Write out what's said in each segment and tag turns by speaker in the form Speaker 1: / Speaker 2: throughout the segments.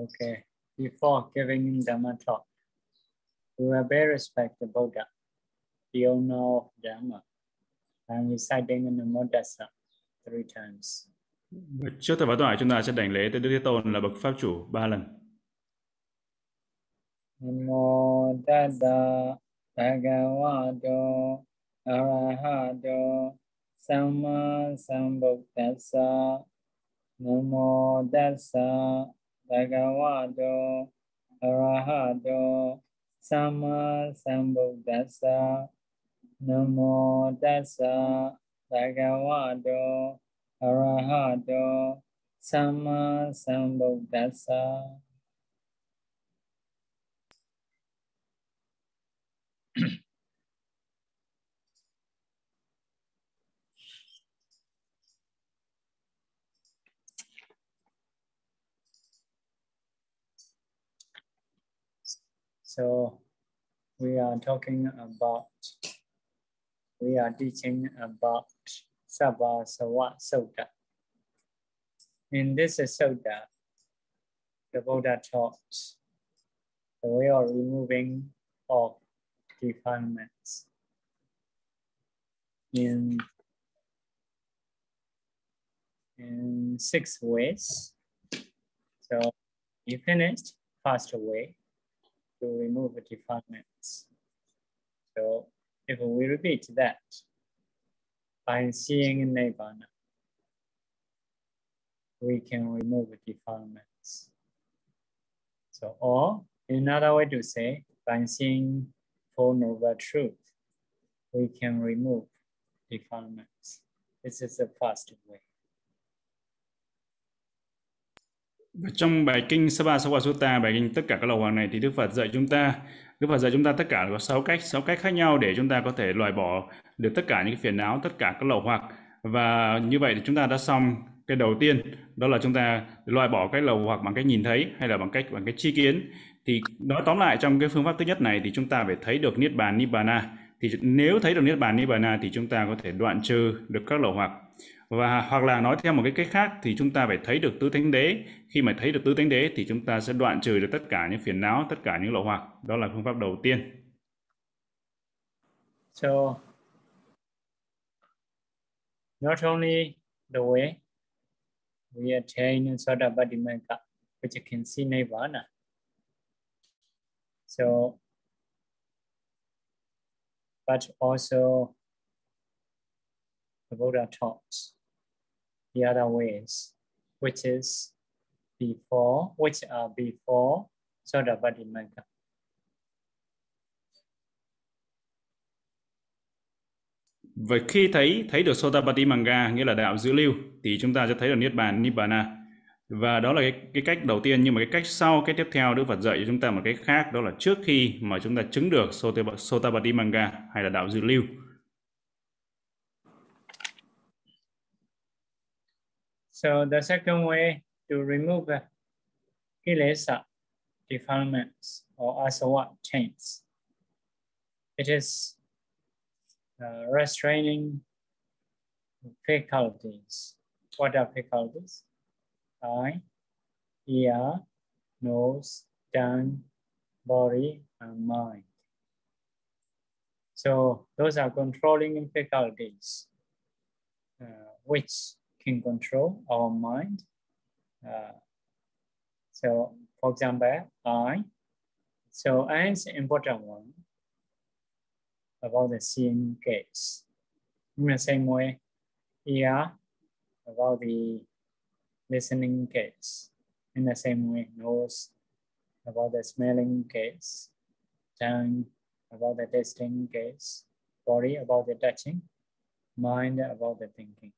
Speaker 1: Okay. Before giving Dhamma talk, we will bear respect the Buddha, the owner of Dhamma, and reciting in the Modasa three times.
Speaker 2: Và Trước thời vào thoại chúng ta sẽ đảnh lễ tới Đức Thế Tôn là bậc pháp chủ ba lần.
Speaker 1: Namo Tassa Bhagavato Arahato Samma Sambuddhassa Namo Tassa Bhagavato Arahato Samma Sambuddhassa Namo Tassa Bhagavato Arahato Samma Sambuddhassa So we are talking about, we are teaching about Sabha Sawa Sutta. In this Sutta, the Buddha taught the way of removing of defilements in, in six ways. So he finished passed way to remove the defilements. So if we repeat that by seeing Nibbana, we can remove the defilements. So, or another way to say, by seeing Four Noble Truth, we can remove defilements. This is the first way.
Speaker 2: Và trong bài kinh Sabha Sawa Sutta, bài kinh tất cả các lầu hoàng này thì Đức Phật dạy chúng ta, Đức Phật dạy chúng ta tất cả có 6 cách, 6 cách khác nhau để chúng ta có thể loại bỏ được tất cả những phiền não, tất cả các lầu hoặc. Và như vậy thì chúng ta đã xong cái đầu tiên, đó là chúng ta loại bỏ cái lầu hoặc bằng cách nhìn thấy hay là bằng cách bằng cái chi kiến. Thì nói tóm lại trong cái phương pháp thứ nhất này thì chúng ta phải thấy được niết bàn nibbana. Thì nếu thấy được niết bàn nibbana thì chúng ta có thể đoạn trừ được các lầu hoặc và hoặc là nói theo một cái cách khác thì chúng ta phải thấy được tứ thánh đế. Khi mà thấy được tứ thánh đế thì chúng ta sẽ đoạn trừ được tất cả những phiền não tất cả những lậu hoặc. Đó là phương pháp đầu tiên.
Speaker 1: So not only the way we attain Sodabadimaka, which you can see Nirvana. So, but also the Buddha taught the other ways, which is before, which are before Sodavadimagga.
Speaker 2: Vậy khi thấy thấy được Sotabati Manga nghĩa là đạo giữ lưu thì chúng ta sẽ thấy được Niết Bàn Nibbana. Và đó là cái, cái cách đầu tiên nhưng mà cái cách sau, cái tiếp theo Đức Phật dạy cho chúng ta một cái khác đó là trước khi mà chúng ta chứng được Sotabati Manga hay là đạo giữ lưu.
Speaker 1: So the second way to remove kilesa, defilements, or asava chains, it is uh, restraining faculties. What are faculties? Eye, ear, nose, tongue, body, and mind. So those are controlling faculties, uh, which can control our mind. Uh, so, for example, I. So, I is important one about the seeing case. In the same way, ear about the listening case. In the same way, nose about the smelling case, tongue about the tasting case, body about the touching, mind about the thinking.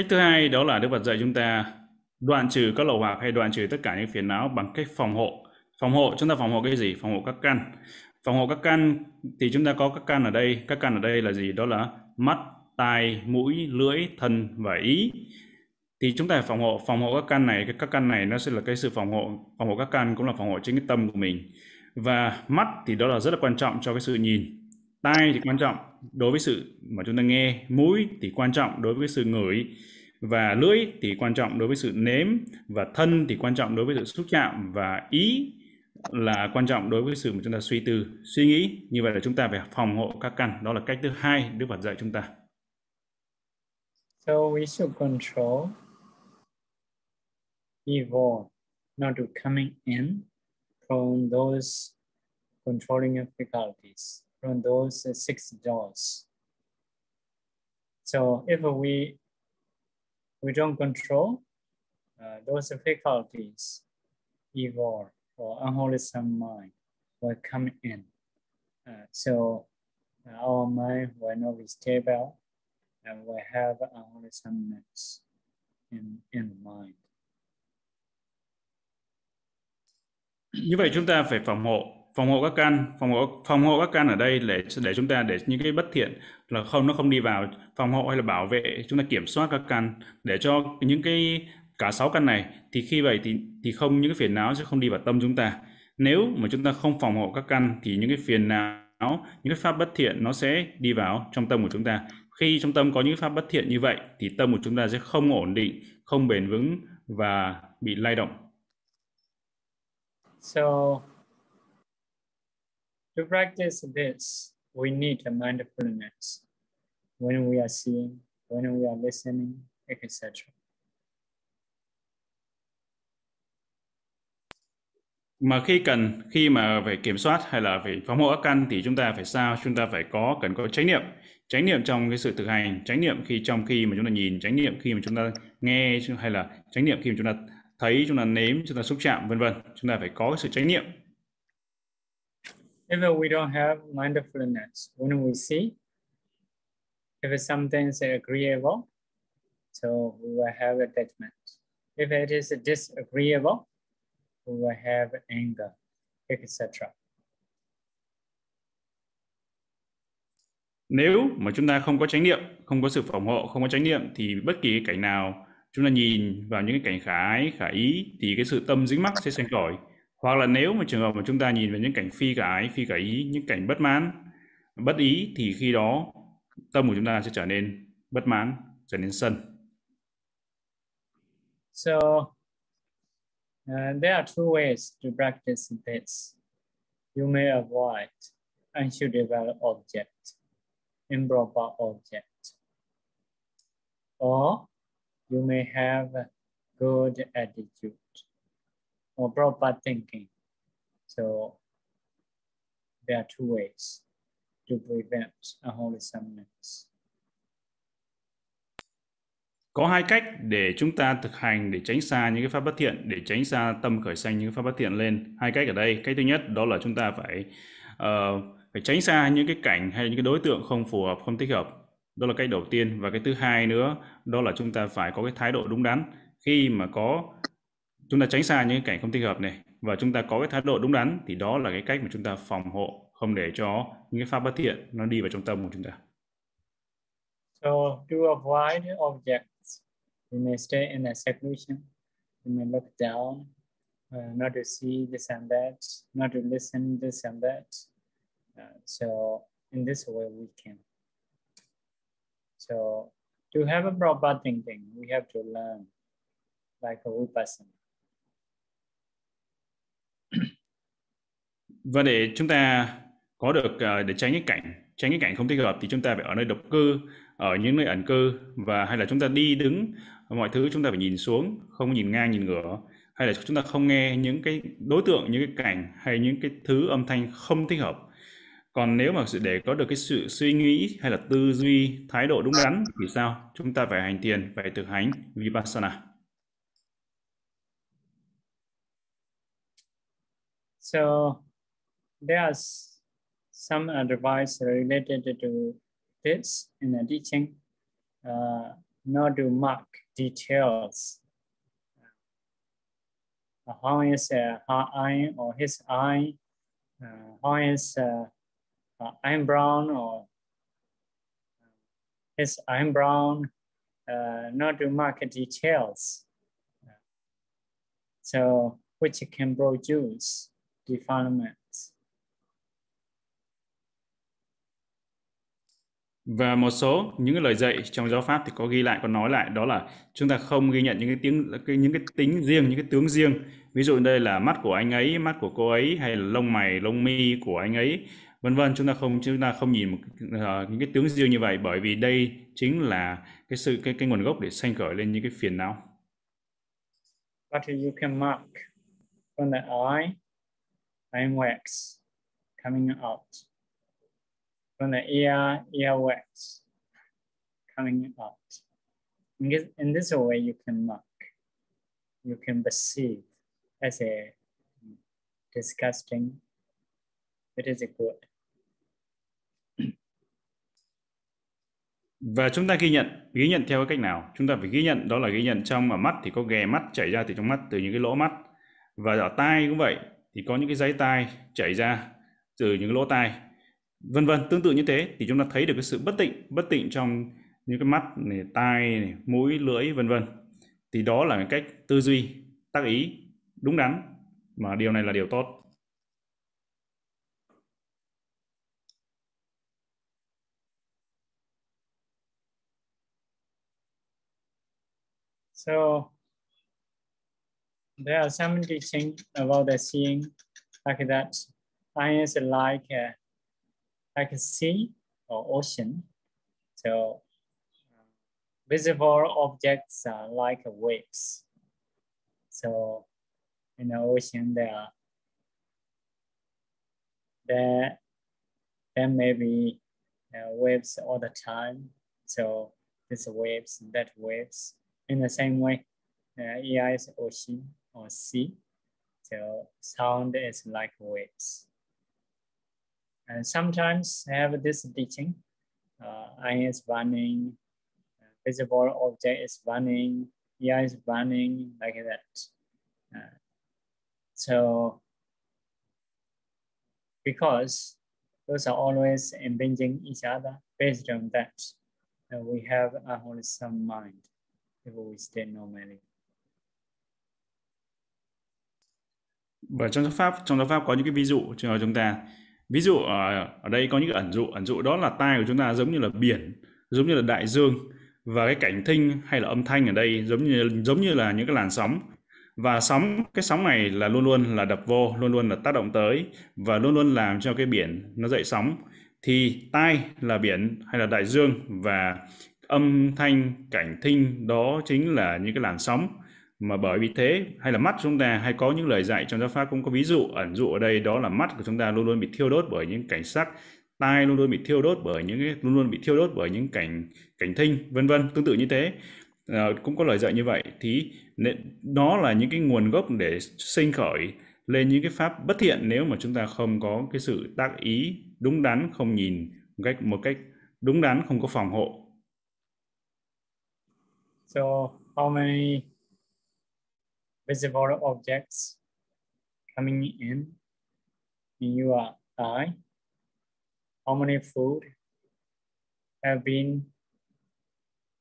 Speaker 2: Cách thứ hai đó là Đức Phật dạy chúng ta đoạn trừ các lậu hoặc hay đoạn trừ tất cả những phiền não bằng cách phòng hộ. Phòng hộ chúng ta phòng hộ cái gì? Phòng hộ các căn. Phòng hộ các căn thì chúng ta có các căn ở đây. Các căn ở đây là gì? Đó là mắt, tai, mũi, lưỡi, thân và ý. Thì chúng ta phòng hộ phòng hộ các căn này, các căn này nó sẽ là cái sự phòng hộ. Phòng hộ các căn cũng là phòng hộ chính cái tâm của mình. Và mắt thì đó là rất là quan trọng cho cái sự nhìn tai thì quan trọng đối với sự mà chúng ta nghe, mũi thì quan trọng đối với sự ngửi, và lưỡi thì quan trọng đối với sự nếm, và thân thì quan trọng đối với sự xúc chạm, và ý là quan trọng đối với sự mà chúng ta suy tư, suy nghĩ. Như vậy là chúng ta phải phòng hộ các căn. Đó là cách thứ hai Đức Phật dạy chúng ta.
Speaker 1: So we should control evil not to coming in from those controlling difficulties from those six jaws. so if we we don't control uh, those faculties, evil or unwholesome mind will come in. Uh, so uh, our mind will not be stable and will have unwholesomeness in, in mind.
Speaker 2: Như vậy chúng ta phải phòng hộ phòng hộ các căn phòng hộ phòng hộ các căn ở đây để để chúng ta để những cái bất thiện là không, nó không đi vào phòng hộ hay là bảo vệ, chúng ta kiểm soát các căn để cho những cái cả sáu căn này thì khi vậy thì thì không, những cái phiền não sẽ không đi vào tâm chúng ta. Nếu mà chúng ta không phòng hộ các căn thì những cái phiền não, những cái pháp bất thiện nó sẽ đi vào trong tâm của chúng ta. Khi trong tâm có những pháp bất thiện như vậy thì tâm của chúng ta sẽ không ổn định, không bền vững và bị lay động.
Speaker 1: So to practice this, we need a mindfulness. When we are seeing, when we are listening etc
Speaker 2: mà khi cần, khi mà phải kiểm soát hay là phải phóng hộ ác căn thì chúng ta phải sao? Chúng ta phải có, cần có chánh niệm. Chánh niệm trong cái sự thực hành, chánh niệm khi trong khi mà chúng ta nhìn, chánh niệm khi mà chúng ta nghe hay là chánh niệm khi mà chúng ta thấy, chúng ta nếm, chúng ta xúc chạm, vân vân. Chúng ta phải có cái sự chánh niệm.
Speaker 1: If we don't have mindfulness when we see, if something is agreeable, so we will have attachment. If it is disagreeable, we will have anger, etc.
Speaker 2: Nếu mà chúng ta không có chánh niệm, không có sự phòng hộ, không có chánh niệm thì bất kỳ cái cảnh nào chúng ta nhìn vào những cái cảnh khả ái, khả ý thì cái sự tâm dính mắc sẽ sanh khởi. Hoặc là nếu mà trường hợp mà chúng ta nhìn vào những cảnh phi cả ái, phi cả ý, những cảnh bất mãn, bất ý thì khi đó tâm của chúng ta sẽ trở nên bất mãn, trở nên sân.
Speaker 1: So Uh, there are two ways to practice this. You may avoid unsuitable object, improper object, or you may have good attitude or proper thinking. So there are two ways to prevent unwholesomeness.
Speaker 2: có hai cách để chúng ta thực hành để tránh xa những cái pháp bất thiện để tránh xa tâm khởi sanh những cái pháp bất thiện lên. Hai cách ở đây. Cách thứ nhất đó là chúng ta phải uh, phải tránh xa những cái cảnh hay những cái đối tượng không phù hợp không thích hợp. Đó là cách đầu tiên. Và cái thứ hai nữa đó là chúng ta phải có cái thái độ đúng đắn. Khi mà có chúng ta tránh xa những cái cảnh không thích hợp này và chúng ta có cái thái độ đúng đắn thì đó là cái cách mà chúng ta phòng hộ không để cho những cái pháp bất thiện nó đi vào trong tâm của chúng ta.
Speaker 1: So to avoid objects, We may stay in a seclusion. We may look down, uh, not to see this and that, not to listen this and that. Uh, so in this way we can. So to have a proper thinking, we have to learn like a vipassana.
Speaker 2: Và để chúng ta có được uh, để tránh cái cảnh tránh cái cảnh không thích hợp thì chúng ta phải ở nơi độc cư ở những nơi ẩn cư và hay là chúng ta đi đứng mọi thứ chúng ta phải nhìn xuống không nhìn ngang nhìn ngửa. Hay là chúng ta không nghe những cái đối tượng những cái cảnh hay những cái thứ âm thanh không thích hợp. Còn nếu mà để có được cái sự suy nghĩ hay là tư duy thái độ đúng đắn thì sao? Chúng ta phải hành thiền phải thực hành vipassana.
Speaker 1: So there are some advice related to this in the teaching uh, not to mark details. Uh, how is uh, her eye or his eye? Uh, how is uh, uh, I'm brown or his I'm brown? Uh, not to mark details. So which can produce defilement.
Speaker 2: Và một số những cái lời dạy trong giáo pháp thì có ghi lại có nói lại đó là chúng ta không ghi nhận những cái tiếng những cái tính riêng những cái tướng riêng ví dụ đây là mắt của anh ấy mắt của cô ấy hay là lông mày lông mi của anh ấy vân vân chúng ta không chúng ta không nhìn một, uh, những cái tướng riêng như vậy bởi vì đây chính là cái sự cái cái nguồn gốc để sanh khởi lên những cái phiền não.
Speaker 1: But you can mark from the eye, eye wax coming out. From the ear, ear wax coming out. In this, in this way, you can mark. You can perceive as a disgusting. It is a good.
Speaker 2: và chúng ta ghi nhận ghi nhận theo cái cách nào chúng ta phải ghi nhận đó là ghi nhận trong ở mắt thì có ghè mắt chảy ra từ trong mắt từ những cái lỗ mắt và ở tai cũng vậy thì có những cái giấy tai chảy ra từ những cái lỗ tai vân vân tương tự như thế thì chúng ta thấy được cái sự bất tịnh bất tịnh trong những cái mắt này tai này, mũi lưỡi vân vân thì đó là cái cách tư duy tác ý đúng đắn mà điều này là điều tốt
Speaker 1: So there are some teaching about the seeing like that. Science like uh, like a sea or ocean. So visible objects are like waves. So in the ocean there there, there may be uh, waves all the time. So this waves, that waves. In the same way, uh, air is ocean or sea. So sound is like waves. And sometimes have this teaching, uh, eye is burning, visible object is burning, ear is burning, like that. Uh, so because those are always impinging each other, based on that, uh, we have a wholesome mind. if we stay normally.
Speaker 2: Và trong giáo pháp trong giáo pháp có những cái ví dụ cho chúng ta. Ví dụ ở ở đây có những ẩn dụ, ẩn dụ đó là tai của chúng ta giống như là biển, giống như là đại dương. Và cái cảnh thinh hay là âm thanh ở đây giống như giống như là những cái làn sóng. Và sóng cái sóng này là luôn luôn là đập vô luôn luôn là tác động tới và luôn luôn làm cho cái biển nó dậy sóng. Thì tai là biển hay là đại dương và âm thanh cảnh thinh đó chính là những cái làn sóng mà bởi vì thế hay là mắt chúng ta hay có những lời dạy trong giáo pháp cũng có ví dụ ẩn dụ ở đây đó là mắt của chúng ta luôn luôn bị thiêu đốt bởi những cảnh sắc tai luôn luôn bị thiêu đốt bởi những cái luôn luôn bị thiêu đốt bởi những cảnh cảnh thinh vân vân tương tự như thế. À, cũng có lời dạy như vậy. Thì nó là những cái nguồn gốc để sinh khởi lên những cái pháp bất thiện nếu mà chúng ta không có cái sự tác ý đúng đắn không nhìn một cách một cách đúng đắn không có phòng hộ.
Speaker 1: So how many visible objects coming in in your eye? How many food have been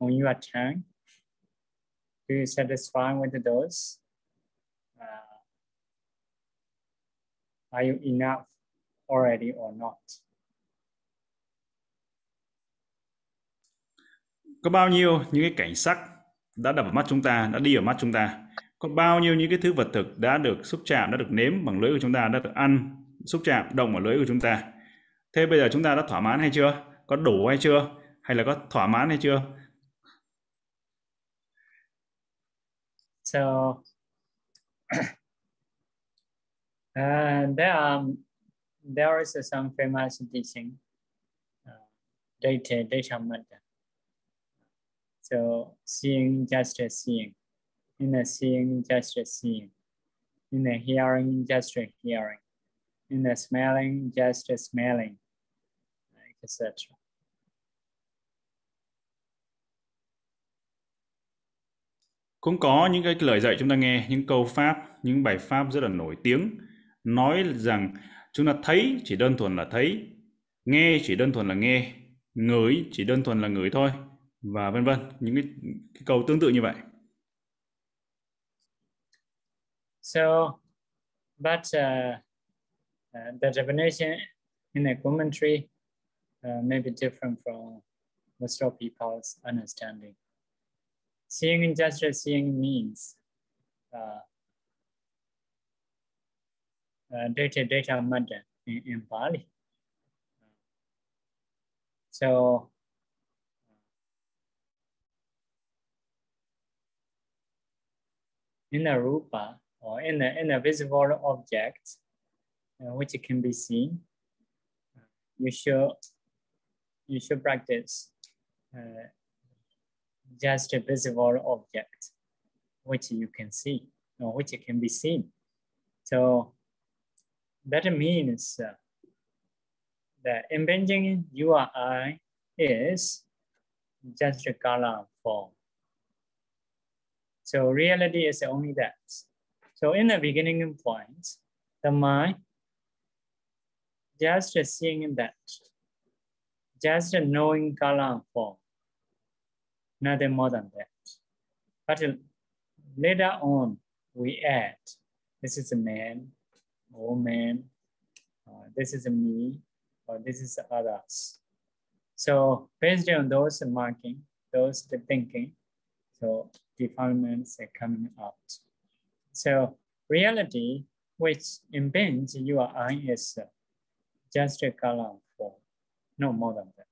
Speaker 1: on your tongue? Do you satisfy with those? Uh, are you enough already or not?
Speaker 2: Có bao nhiêu những cái cảnh sắc đã đập vào mắt chúng ta, đã đi vào mắt chúng ta. Có bao nhiêu những cái thứ vật thực đã được xúc chạm, đã được nếm bằng lưỡi của chúng ta, đã được ăn, xúc chạm, động vào lưỡi của chúng ta. Thế bây giờ chúng ta đã thỏa mãn hay chưa? Có đủ hay chưa? Hay là có thỏa mãn hay chưa?
Speaker 1: So uh, there are there is some famous teaching uh, data data So seeing just seeing, in the seeing just seeing, in the hearing just hearing, in the smelling just smelling, etc.
Speaker 2: Cũng có những cái lời dạy chúng ta nghe, những câu pháp, những bài pháp rất là nổi tiếng. Nói rằng chúng ta thấy chỉ đơn thuần là thấy, nghe chỉ đơn thuần là nghe, ngửi chỉ đơn thuần là ngửi thôi và vân vân. Những cái, cái câu tương tự như vậy.
Speaker 1: So, but uh, uh, the definition in the commentary uh, may be different from most of people's understanding. Seeing just seeing means uh, uh, data data matter in, in Bali. So in a rupa or in a, in a visible object, uh, which can be seen, you should you should practice uh, just a visible object, which you can see or which can be seen. So that means uh, the impinging URI is just a color form. So reality is only that. So in the beginning point, the mind just seeing that, just knowing color form, nothing more than that. But later on, we add, this is a man, woman, uh, this is me, or this is others. So based on those marking, those thinking, so defilements are coming out. So reality, which embeds your eye is just a column four, no more than that.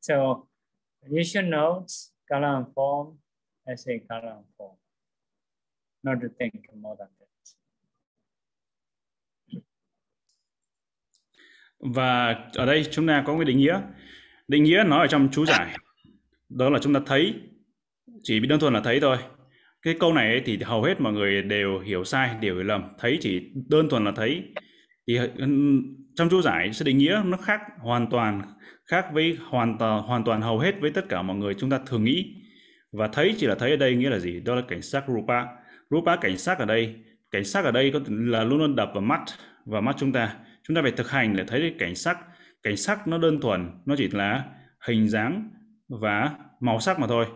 Speaker 1: So you should note column form as a column form, not to think more than that.
Speaker 2: Và ở đây chúng ta có cái định nghĩa. Định nghĩa nó ở trong chú giải. Đó là chúng ta thấy chỉ đơn thuần là thấy thôi. Cái câu này thì hầu hết mọi người đều hiểu sai, đều hiểu lầm. Thấy chỉ đơn thuần là thấy. Thì trong chú giải sẽ định nghĩa nó khác hoàn toàn khác với hoàn toàn hoàn toàn hầu hết với tất cả mọi người chúng ta thường nghĩ. Và thấy chỉ là thấy ở đây nghĩa là gì? Đó là cảnh sắc rupa. Rupa cảnh sắc ở đây. Cảnh sắc ở đây có là luôn luôn đập vào mắt và mắt chúng ta. Chúng ta phải thực hành để thấy cảnh sắc. Cảnh sắc nó đơn thuần nó chỉ là hình dáng và màu sắc mà thôi.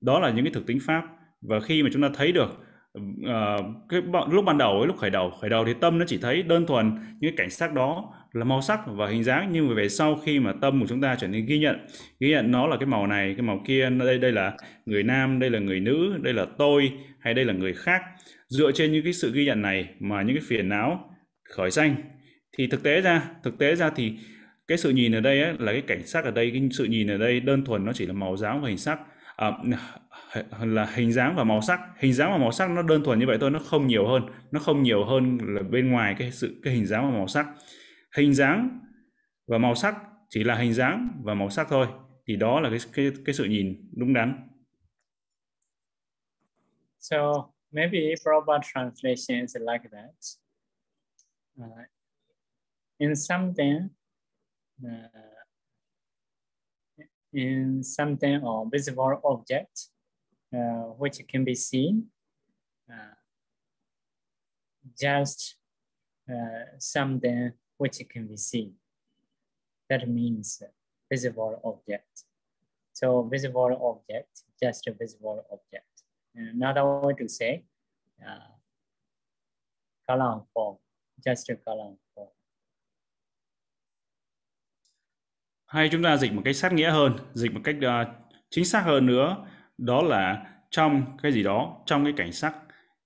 Speaker 2: Đó là những cái thực tính pháp và khi mà chúng ta thấy được uh, cái lúc ban đầu ấy, lúc khởi đầu khởi đầu thì tâm nó chỉ thấy đơn thuần những cái cảnh sắc đó là màu sắc và hình dáng nhưng mà về sau khi mà tâm của chúng ta trở nên ghi nhận ghi nhận nó là cái màu này cái màu kia đây đây là người nam đây là người nữ đây là tôi hay đây là người khác. Dựa trên những cái sự ghi nhận này mà những cái phiền não khởi sanh thì thực tế ra thực tế ra thì cái sự nhìn ở đây ấy, là cái cảnh sắc ở đây cái sự nhìn ở đây đơn thuần nó chỉ là màu dáng và hình sắc. À, là hình dáng và màu sắc. Hình dáng và màu sắc nó đơn thuần như vậy thôi nó không nhiều hơn. Nó không nhiều hơn là bên ngoài cái sự cái hình dáng và màu sắc. Hình dáng và màu sắc chỉ là hình dáng và màu sắc thôi. Thì đó là cái cái cái sự nhìn đúng đắn.
Speaker 1: So maybe proper translation is like that. Uh, in something uh, in something or visible object uh, which can be seen uh, just uh, something which can be seen. That means visible object. So visible object just a visible object. Another way to say uh, color form just a color form.
Speaker 2: Hay chúng ta dịch một cách sát nghĩa hơn dịch một cách uh, chính xác hơn nữa đó là trong cái gì đó trong cái cảnh sắc.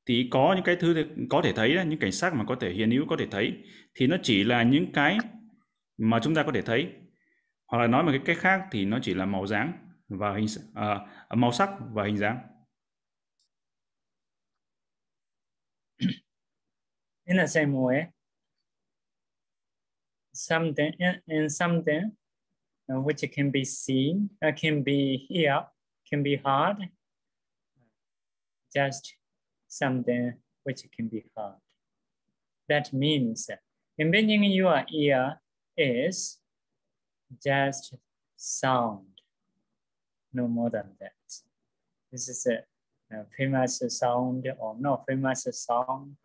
Speaker 2: Thì có những cái thứ có thể thấy những cảnh sắc mà có thể hiện hữu có thể thấy. Thì nó chỉ là những cái mà chúng ta có thể thấy. Hoặc là nói một cái cách khác thì nó chỉ là màu dáng và hình à, à, màu sắc và hình dáng.
Speaker 1: In the same way something in something which can be seen, uh, can be here, can be hard, just something which can be hard. That means impinging your ear is just sound, no more than that. This is a, a famous sound or not famous song.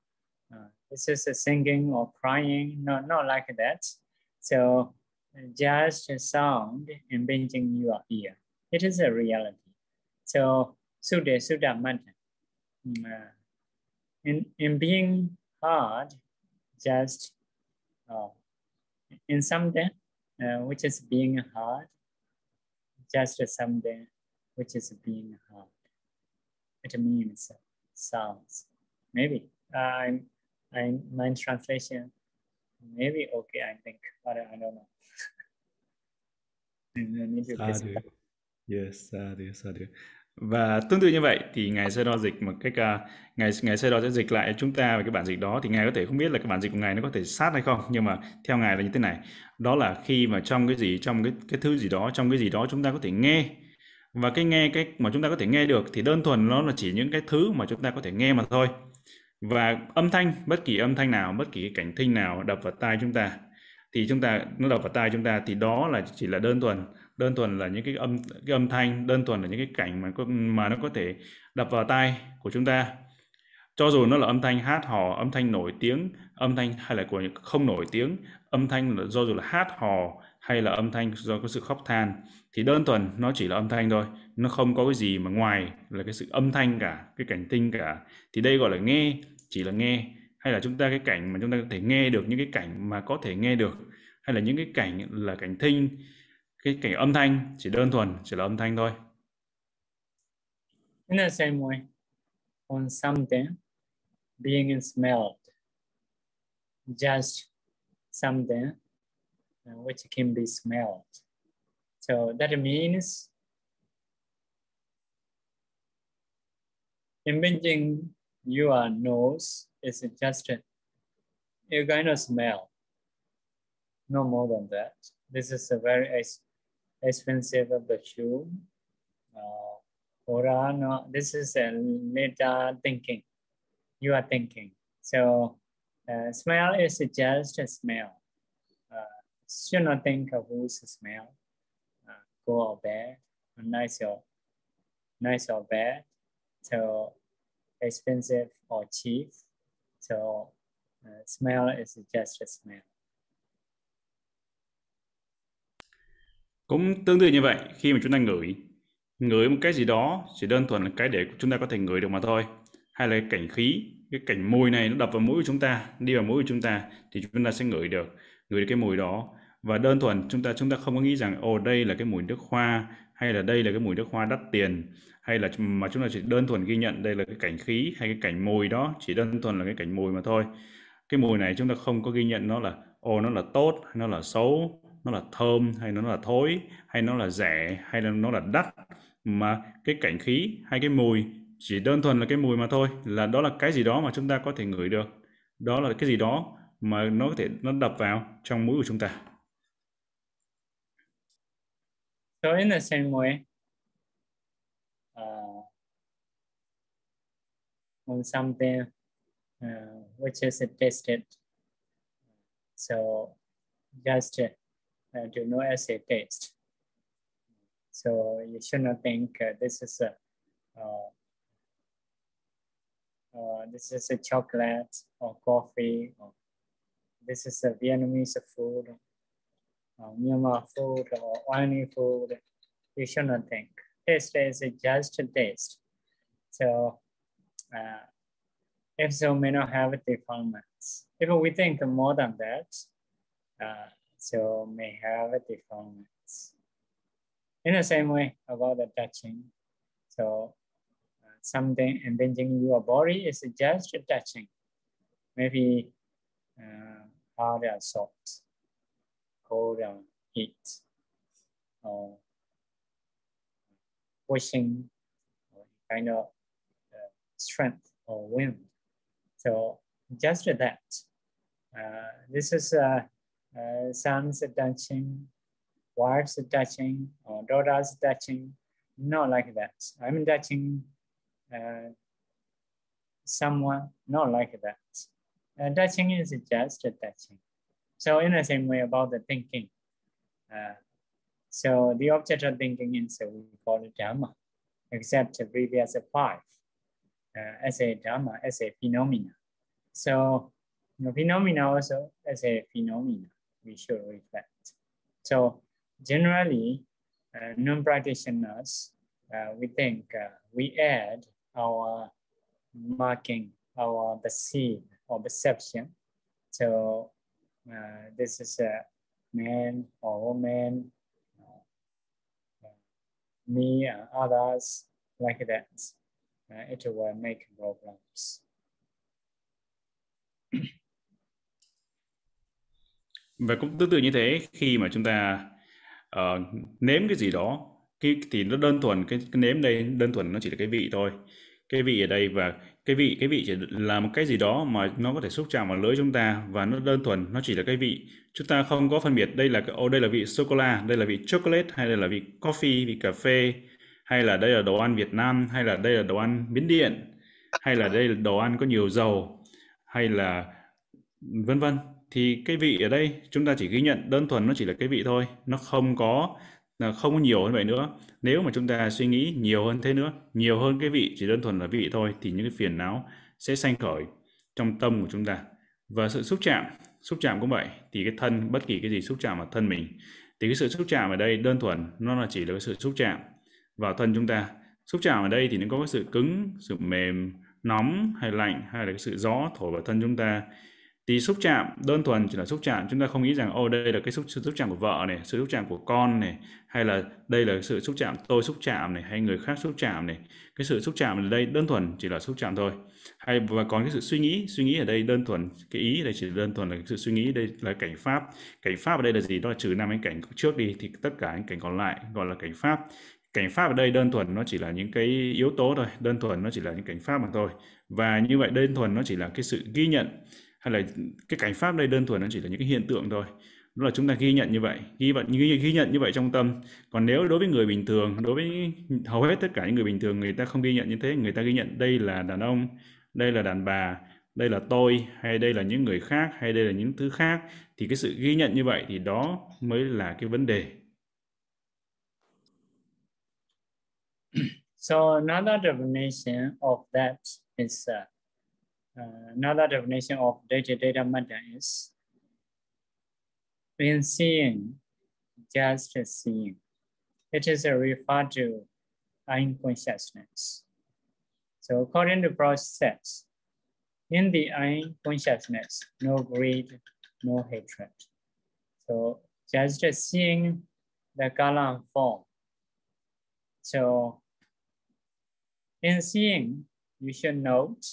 Speaker 1: Uh, this is a singing or crying, no, not like that. So just a sound impinging your ear. It is a reality. So, Sudha Sudha Manta. Uh, in, in being hard, just uh, in something uh, which is being hard, just something which is being hard. It means sounds. Maybe I'm, I'm my translation. Maybe okay, I think, but I don't know. to
Speaker 2: Yes, sadhu, sadhu. Và tương tự như vậy thì ngài sẽ đo dịch một cách à, uh, ngài ngài sẽ đo sẽ dịch lại chúng ta về cái bản dịch đó thì ngài có thể không biết là cái bản dịch của ngài nó có thể sát hay không nhưng mà theo ngài là như thế này. Đó là khi mà trong cái gì trong cái cái thứ gì đó trong cái gì đó chúng ta có thể nghe. Và cái nghe cái mà chúng ta có thể nghe được thì đơn thuần nó là chỉ những cái thứ mà chúng ta có thể nghe mà thôi. Và âm thanh bất kỳ âm thanh nào bất kỳ cái cảnh thinh nào đập vào tai chúng ta thì chúng ta nó đập vào tai chúng ta thì đó là chỉ là đơn thuần đơn thuần là những cái âm cái âm thanh đơn thuần là những cái cảnh mà có, mà nó có thể đập vào tai của chúng ta. Cho dù nó là âm thanh hát hò âm thanh nổi tiếng âm thanh hay là của không nổi tiếng âm thanh là do dù là hát hò hay là âm thanh do có sự khóc than thì đơn thuần nó chỉ là âm thanh thôi. Nó không có cái gì mà ngoài là cái sự âm thanh cả cái cảnh tinh cả. Thì đây gọi là nghe chỉ là nghe. Hay là chúng ta cái cảnh mà chúng ta có thể nghe được những cái cảnh mà có thể nghe được hay là những cái cảnh là cảnh thinh cái cảnh âm thanh chỉ đơn thuần chỉ là âm thanh thôi.
Speaker 1: In the same way on something being smelled. Just something uh, which can be smelled. So that means impinging your nose is just a, a kind of smell. No more than that. This is a very expensive perfume. Uh, uh, no, this is a meta thinking. You are thinking. So uh, smell is just a smell. Uh, should not think of whose smell, uh, good or bad, nice or nice or bad. So expensive or cheap. So uh, smell is just a smell.
Speaker 2: Cũng tương tự như vậy, khi mà chúng ta ngửi, ngửi một cái gì đó chỉ đơn thuần là cái để chúng ta có thể ngửi được mà thôi. Hay là cái cảnh khí, cái cảnh mùi này nó đập vào mũi của chúng ta, đi vào mũi của chúng ta thì chúng ta sẽ ngửi được, ngửi được cái mùi đó. Và đơn thuần chúng ta chúng ta không có nghĩ rằng ồ đây là cái mùi nước hoa hay là đây là cái mùi nước hoa đắt tiền hay là mà chúng ta chỉ đơn thuần ghi nhận đây là cái cảnh khí hay cái cảnh mùi đó chỉ đơn thuần là cái cảnh mùi mà thôi. Cái mùi này chúng ta không có ghi nhận nó là ồ nó là tốt nó là xấu nó là thơm hay nó là thối hay nó là rẻ hay là nó là đắt mà cái cảnh khí hay cái mùi chỉ đơn thuần là cái mùi mà thôi là đó là cái gì đó mà chúng ta có thể ngửi được. Đó là cái gì đó mà nó có thể nó đập vào trong mũi của chúng ta.
Speaker 1: So in the same way, uh, on something uh, which is tasted, so just uh, to know as a taste. So you should not think uh, this is a uh, uh, this is a chocolate or coffee or this is a Vietnamese food, Myanmar food or any food. You should not think. Taste is just a taste. So uh, if so may not have defilements. If we think more than that, uh, so may have a deformities. In the same way about the touching, so uh, something impinging your body is just touching, maybe uh, hard or soft, cold or heat, or pushing, or kind of uh, strength or wind. So just that. Uh, this is uh, uh, sons touching, wives touching, or daughters touching. Not like that. I'm touching uh, someone, not like that. Uh, touching is just a touching. So in the same way about the thinking. Uh, so the object of thinking is uh, we call it Dhamma, except the previous five uh, as a Dhamma, as a phenomena. So the phenomena also as a phenomena we should reflect. So generally, uh, non-practitioners, uh, we think uh, we add our marking, our perceive or perception. So uh, this is a man or woman, uh, me and others like that, uh, it will make problems.
Speaker 2: và cũng tương tự như thế khi mà chúng ta uh, nếm cái gì đó cái thì nó đơn thuần cái, cái nếm đây đơn thuần nó chỉ là cái vị thôi. Cái vị ở đây và cái vị cái vị chỉ là một cái gì đó mà nó có thể xúc chạm vào lưỡi chúng ta và nó đơn thuần nó chỉ là cái vị. Chúng ta không có phân biệt đây là ô đây là vị sô cô la đây là vị chocolate hay đây là vị coffee vị cà phê hay là đây là đồ ăn Việt Nam hay là đây là đồ ăn Miến Điện hay là đây là đồ ăn có nhiều dầu hay là vân vân thì cái vị ở đây, chúng ta chỉ ghi nhận đơn thuần nó chỉ là cái vị thôi. Nó không có à, không có nhiều hơn vậy nữa. Nếu mà chúng ta suy nghĩ nhiều hơn thế nữa, nhiều hơn cái vị chỉ đơn thuần là vị thôi, thì những cái phiền não sẽ sanh khởi trong tâm của chúng ta. Và sự xúc chạm xúc chạm cũng vậy. Thì cái thân, bất kỳ cái gì xúc chạm vào thân mình. Thì cái sự xúc chạm ở đây đơn thuần, nó là chỉ là cái sự xúc chạm vào thân chúng ta. Xúc chạm ở đây thì nó có cái sự cứng, sự mềm, nóng hay lạnh, hay là cái sự gió thổi vào thân chúng ta thì xúc chạm đơn thuần chỉ là xúc chạm chúng ta không nghĩ rằng ô đây là cái xúc, sự xúc chạm của vợ này sự xúc chạm của con này hay là đây là sự xúc chạm tôi xúc chạm này hay người khác xúc chạm này. Cái sự xúc chạm ở đây đơn thuần chỉ là xúc chạm thôi. Hay và còn cái sự suy nghĩ suy nghĩ ở đây đơn thuần cái ý ở đây chỉ đơn thuần là cái sự suy nghĩ đây là cảnh pháp. Cảnh pháp ở đây là gì? Đó là trừ năm cái cảnh trước đi thì tất cả những cảnh còn lại gọi là cảnh pháp. Cảnh pháp ở đây đơn thuần nó chỉ là những cái yếu tố thôi đơn thuần nó chỉ là những cảnh pháp mà thôi. Và như vậy đơn thuần nó chỉ là cái sự ghi nhận hay là cái cảnh pháp đây đơn thuần nó chỉ là những cái hiện tượng thôi. Đó là chúng ta ghi nhận như vậy ghi nhận ghi, ghi nhận như vậy trong tâm. Còn nếu đối với người bình thường đối với hầu hết tất cả những người bình thường người ta không ghi nhận như thế người ta ghi nhận đây là đàn ông đây là đàn bà đây là tôi hay đây là những người khác hay đây là những thứ khác thì cái sự ghi nhận như vậy thì đó mới là cái vấn đề.
Speaker 1: So another definition of that is uh, uh, Uh, another definition of data data matter is in seeing, just seeing. It is a referred to unconsciousness. So according to process, in the unconsciousness, no greed, no hatred. So just seeing the color form. So in seeing, you should note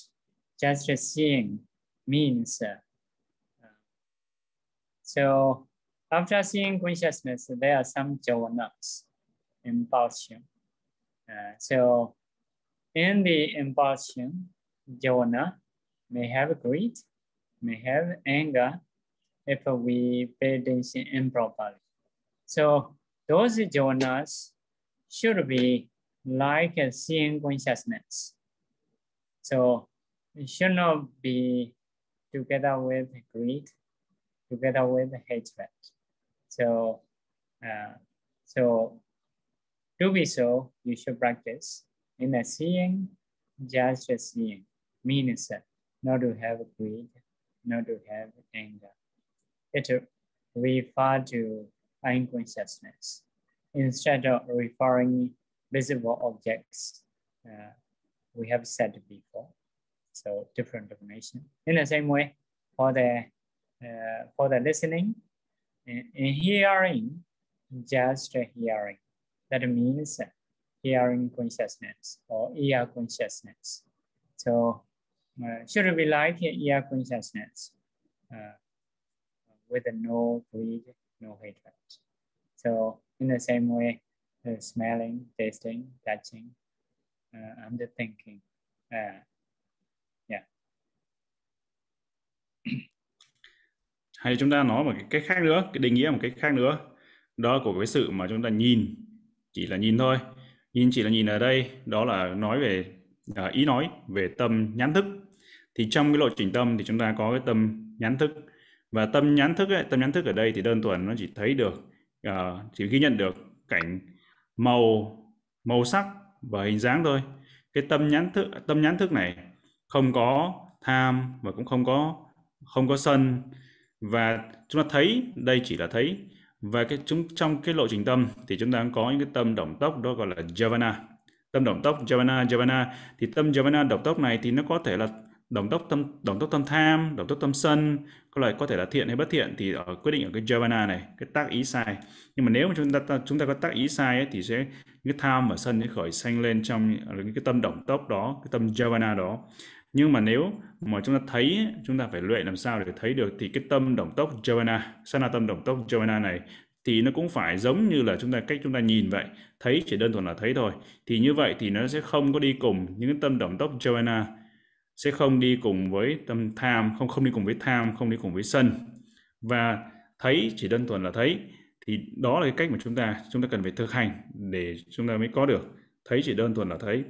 Speaker 1: just seeing means. Uh, so after seeing consciousness, there are some jhanas, impulsion. Uh, so in the impulsion, jhana may have greed, may have anger if we pay attention improperly. So those jhanas should be like seeing consciousness. So it should not be together with greed, together with hatred. So, uh, so to be so, you should practice in a seeing, just seeing, means not to have greed, not to have anger. It refer to unconsciousness instead of referring visible objects uh, we have said before. So different definition. In the same way, for the uh, for the listening, in, in hearing, just hearing. That means hearing consciousness or ear consciousness. So uh, should be like ear consciousness uh, with no greed, no hatred. So in the same way, uh, smelling, tasting, touching, uh, and thinking. Uh,
Speaker 2: hay chúng ta nói một cái cách khác nữa cái định nghĩa một cách khác nữa. Đó của cái sự mà chúng ta nhìn chỉ là nhìn thôi. Nhìn chỉ là nhìn ở đây đó là nói về à, ý nói về tâm nhãn thức. Thì trong cái lộ trình tâm thì chúng ta có cái tâm nhãn thức. Và tâm nhãn thức ấy, tâm nhãn thức ở đây thì đơn thuần nó chỉ thấy được uh, chỉ ghi nhận được cảnh màu màu sắc và hình dáng thôi. Cái tâm nhãn thức tâm nhãn thức này không có tham và cũng không có không có sân và chúng ta thấy đây chỉ là thấy. Và cái chúng trong cái lộ trình tâm thì chúng ta có những cái tâm động tốc đó gọi là javana tâm động tốc javana javana thì tâm javana động tốc này thì nó có thể là đồng tốc tâm đồng tốc tâm tham đồng tốc tâm sân có loại có thể là thiện hay bất thiện thì ở quyết định ở cái javana này cái tác ý sai. Nhưng mà nếu mà chúng ta chúng ta có tác ý sai ấy, thì sẽ cái tham và sân sẽ khởi sanh lên trong cái tâm đồng tốc đó cái tâm javana đó nhưng mà nếu mà chúng ta thấy, chúng ta phải luyện làm sao để thấy được thì cái tâm đồng tốc javana sana tâm đồng tốc javana này thì nó cũng phải giống như là chúng ta, cách chúng ta nhìn vậy. Thấy chỉ đơn thuần là thấy thôi. Thì như vậy thì nó sẽ không có đi cùng những cái tâm động tốc javana sẽ không đi cùng với tâm tham, không không đi cùng với tham, không đi cùng với sân. Và thấy chỉ đơn thuần là thấy thì đó là cái cách mà chúng ta chúng ta cần phải thực hành để chúng ta mới có được. Thấy chỉ đơn thuần là thấy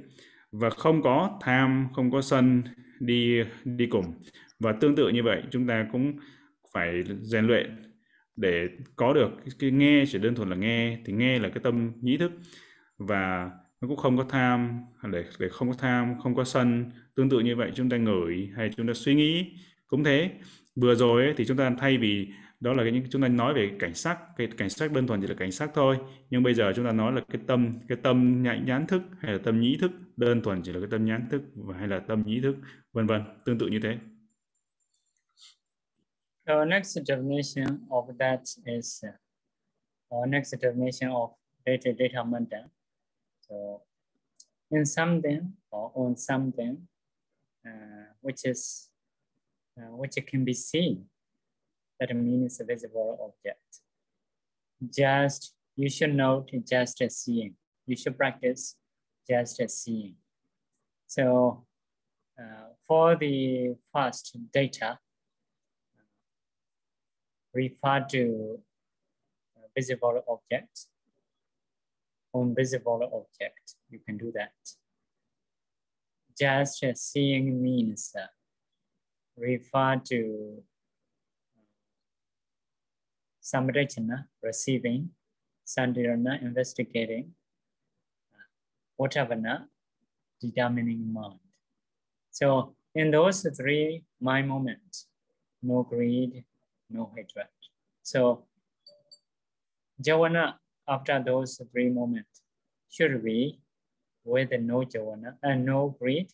Speaker 2: và không có tham không có sân đi đi cùng. Và tương tự như vậy chúng ta cũng phải rèn luyện để có được cái, cái nghe chỉ đơn thuần là nghe thì nghe là cái tâm nhĩ thức. Và nó cũng không có tham để để không có tham không có sân. Tương tự như vậy chúng ta ngửi hay chúng ta suy nghĩ cũng thế. Vừa rồi ấy, thì chúng ta thay vì đó là cái những chúng ta nói về cảnh sắc cái cảnh sắc đơn thuần chỉ là cảnh sắc thôi. Nhưng bây giờ chúng ta nói là cái tâm cái tâm nhãn, nhãn thức hay là tâm nhĩ thức đơn thuần chỉ là cái tâm nhãn thức và hay là tâm nhĩ thức vân vân tương tự như thế.
Speaker 1: The next definition of that is uh, next definition of data data manda. So in something or on something uh, which is uh, which can be seen, that means a visible object. Just you should note just seeing. You should practice just seeing. So uh, for the first data, refer to visible objects, on visible object, you can do that. Just seeing means uh, refer to samrajana, receiving, sandirana, investigating, whatever, determining mind. So in those three mind moments, no greed, no hatred. So Javana after those three moments should be with no Javana and uh, no greed,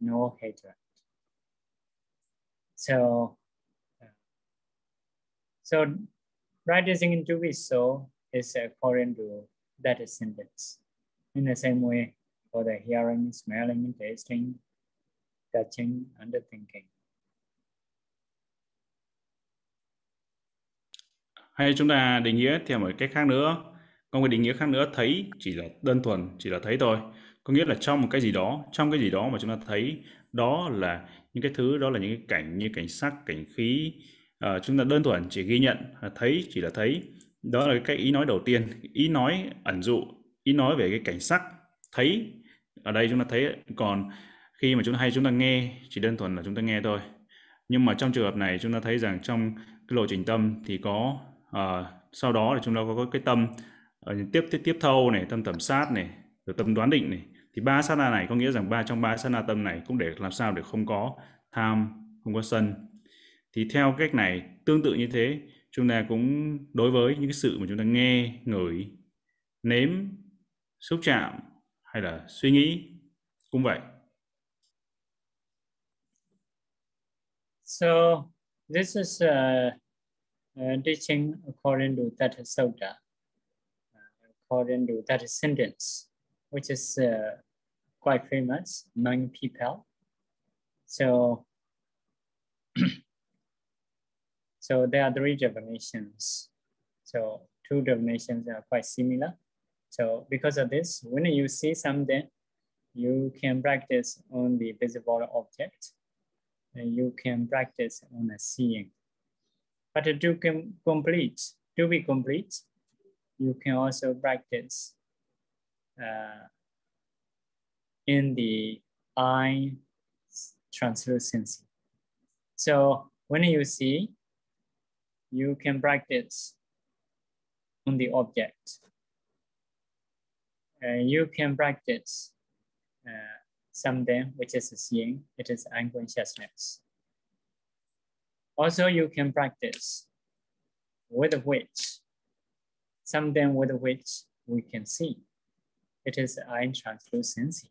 Speaker 1: no hatred. So, so practicing in be so is according to that sentence. In the same way for the hearing, smelling, tasting, touching, and thinking.
Speaker 2: hay chúng ta định nghĩa theo một cách khác nữa còn một định nghĩa khác nữa thấy chỉ là đơn thuần chỉ là thấy thôi có nghĩa là trong một cái gì đó trong cái gì đó mà chúng ta thấy đó là những cái thứ đó là những cái cảnh như cảnh sắc cảnh khí à, chúng ta đơn thuần chỉ ghi nhận à, thấy chỉ là thấy. Đó là cái ý nói đầu tiên. Ý nói ẩn dụ ý nói về cái cảnh sắc thấy. Ở đây chúng ta thấy còn khi mà chúng ta hay chúng ta nghe chỉ đơn thuần là chúng ta nghe thôi. Nhưng mà trong trường hợp này chúng ta thấy rằng trong cái lộ trình tâm thì có à, sau đó thì chúng ta có, có cái tâm uh, tiếp tiếp tiếp thâu này tâm thẩm sát này rồi tâm đoán định này. Thì ba sát na này có nghĩa rằng ba trong ba sát na tâm này cũng để làm sao để không có tham không có sân thì theo cách này tương tự như thế chúng ta cũng đối với những cái sự mà chúng ta nghe ngửi nếm xúc chạm hay là suy nghĩ cũng vậy
Speaker 1: so this is a a teaching according to that sutta, according to that sentence, which is uh, quite famous among people. So, so there are three definitions. So two definitions are quite similar. So because of this, when you see something, you can practice on the visible object, and you can practice on a seeing. But to com complete, to be complete, you can also practice uh, in the eye translucency. So when you see, you can practice on the object. Uh, you can practice uh, something which is seeing, it is unconsciousness. Also, you can practice with which, something with which we can see. It is eye translucency.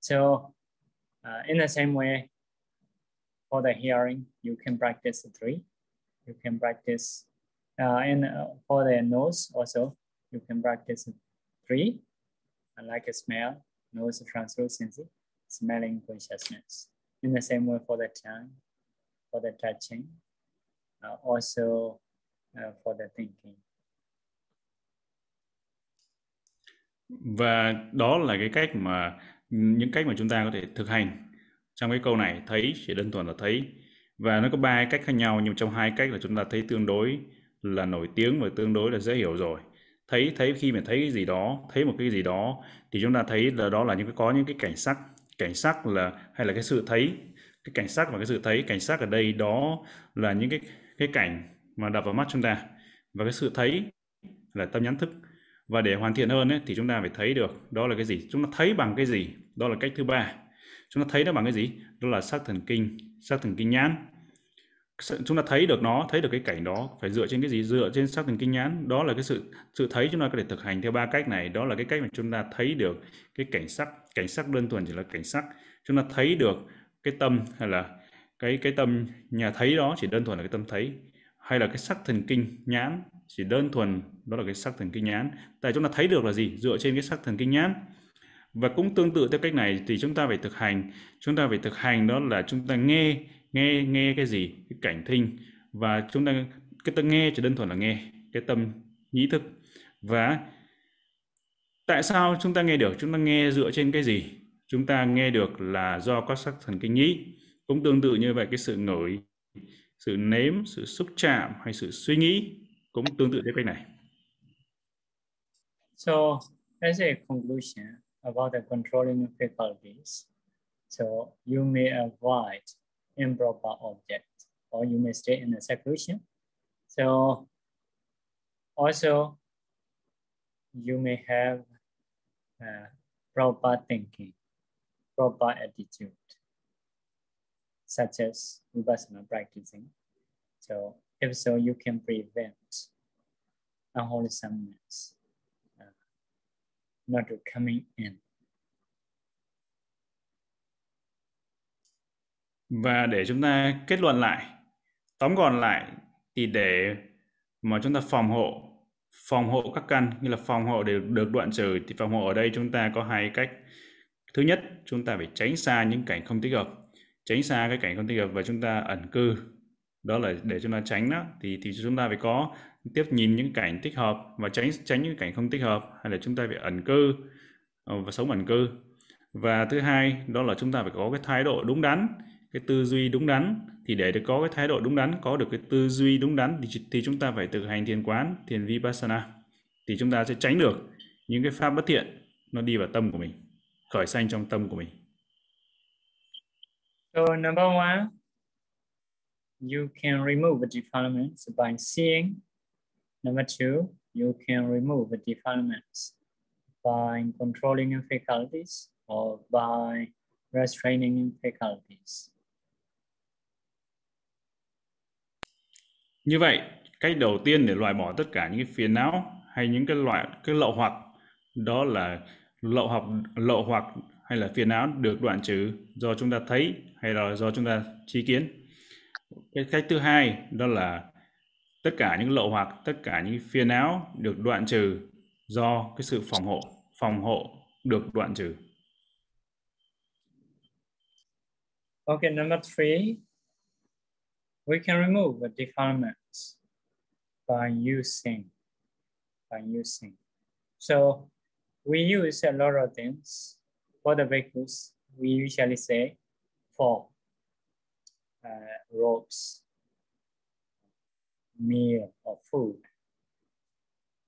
Speaker 1: So Uh, in the same way, for the hearing, you can practice three. You can practice, uh, and uh, for the nose also, you can practice three, like a smell, nose translucency, smelling consciousness. In the same way for the tongue, for the touching, uh, also uh, for the thinking.
Speaker 2: Và đó là cái cách mà những cách mà chúng ta có thể thực hành trong cái câu này thấy chỉ đơn thuần là thấy và nó có ba cách khác nhau nhưng trong hai cách là chúng ta thấy tương đối là nổi tiếng và tương đối là dễ hiểu rồi. Thấy thấy khi mà thấy cái gì đó thấy một cái gì đó thì chúng ta thấy là đó là những cái có những cái cảnh sắc. Cảnh sắc là hay là cái sự thấy. Cái cảnh sắc và cái sự thấy cảnh sắc ở đây đó là những cái cái cảnh mà đập vào mắt chúng ta. Và cái sự thấy là tâm nhãn thức. Và để hoàn thiện hơn ấy, thì chúng ta phải thấy được đó là cái gì. Chúng ta thấy bằng cái gì? Đó là cách thứ ba chúng ta thấy nó bằng cái gì? Đó là sắc thần kinh, sắc thần kinh nhãn. Chúng ta thấy được nó, thấy được cái cảnh đó, phải dựa trên cái gì? Dựa trên sắc thần kinh nhãn. Đó là cái sự sự thấy chúng ta có thể thực hành theo ba cách này. Đó là cái cách mà chúng ta thấy được cái cảnh sắc. Cảnh sắc đơn thuần chỉ là cảnh sắc. Chúng ta thấy được cái tâm hay là cái cái tâm nhà thấy đó chỉ đơn thuần là cái tâm thấy, hay là cái sắc thần kinh nhãn chỉ đơn thuần đó là cái sắc thần kinh nhãn. Tại chúng ta thấy được là gì? Dựa trên cái sắc thần kinh nhãn và cũng tương tự theo cách này thì chúng ta phải thực hành. Chúng ta phải thực hành đó là chúng ta nghe nghe nghe cái gì? Cái cảnh thinh. Và chúng ta, cái ta nghe chỉ đơn thuần là nghe, cái tâm nhĩ thức. Và tại sao chúng ta nghe được? Chúng ta nghe dựa trên cái gì? Chúng ta nghe được là do các sắc thần kinh nhĩ. Cũng tương tự như vậy, cái sự ngửi sự nếm, sự xúc chạm hay sự suy nghĩ cũng tương tự theo cách này.
Speaker 1: So, as a conclusion about the controlling faculties. So you may avoid improper object or you may stay in a seclusion. So also you may have uh, proper thinking proper attitude such as vipassana practicing. So if so, you can prevent unwholesomeness not coming in.
Speaker 2: Và để chúng ta kết luận lại, tóm gọn lại thì để mà chúng ta phòng hộ phòng hộ các căn như là phòng hộ để được đoạn trừ thì phòng hộ ở đây chúng ta có hai cách thứ nhất chúng ta phải tránh xa những cảnh không thích hợp tránh xa cái cảnh không thích hợp và chúng ta ẩn cư đó là để chúng ta tránh đó thì thì chúng ta phải có tiếp nhìn những cảnh thích hợp và tránh tránh những cảnh không thích hợp hay là chúng ta phải ẩn cư ờ, và sống ẩn cư. Và thứ hai đó là chúng ta phải có cái thái độ đúng đắn cái tư duy đúng đắn. Thì để được có cái thái độ đúng đắn có được cái tư duy đúng đắn thì, thì chúng ta phải thực hành thiền quán thiền vipassana. Thì chúng ta sẽ tránh được những cái pháp bất thiện nó đi vào tâm của mình khởi sanh trong tâm của mình.
Speaker 1: So number one, you can remove the defilements by seeing. Number two, you can remove the defilements by controlling faculties or by restraining faculties.
Speaker 2: Như vậy, cách đầu tiên để loại bỏ tất cả những cái phiền não hay những cái loại cái lậu hoặc đó là lậu hoặc lậu hoặc hay là phiền não được đoạn trừ do chúng ta thấy hay là do chúng ta chi kiến cái cách thứ hai đó là tất cả những lậu hoặc tất cả những phiền não được đoạn trừ do cái sự phòng hộ phòng hộ được đoạn trừ
Speaker 1: Okay, number three, we can remove the defilements by using, by using. So we use a lot of things. For the vehicles, we usually say for uh, ropes, meal or food,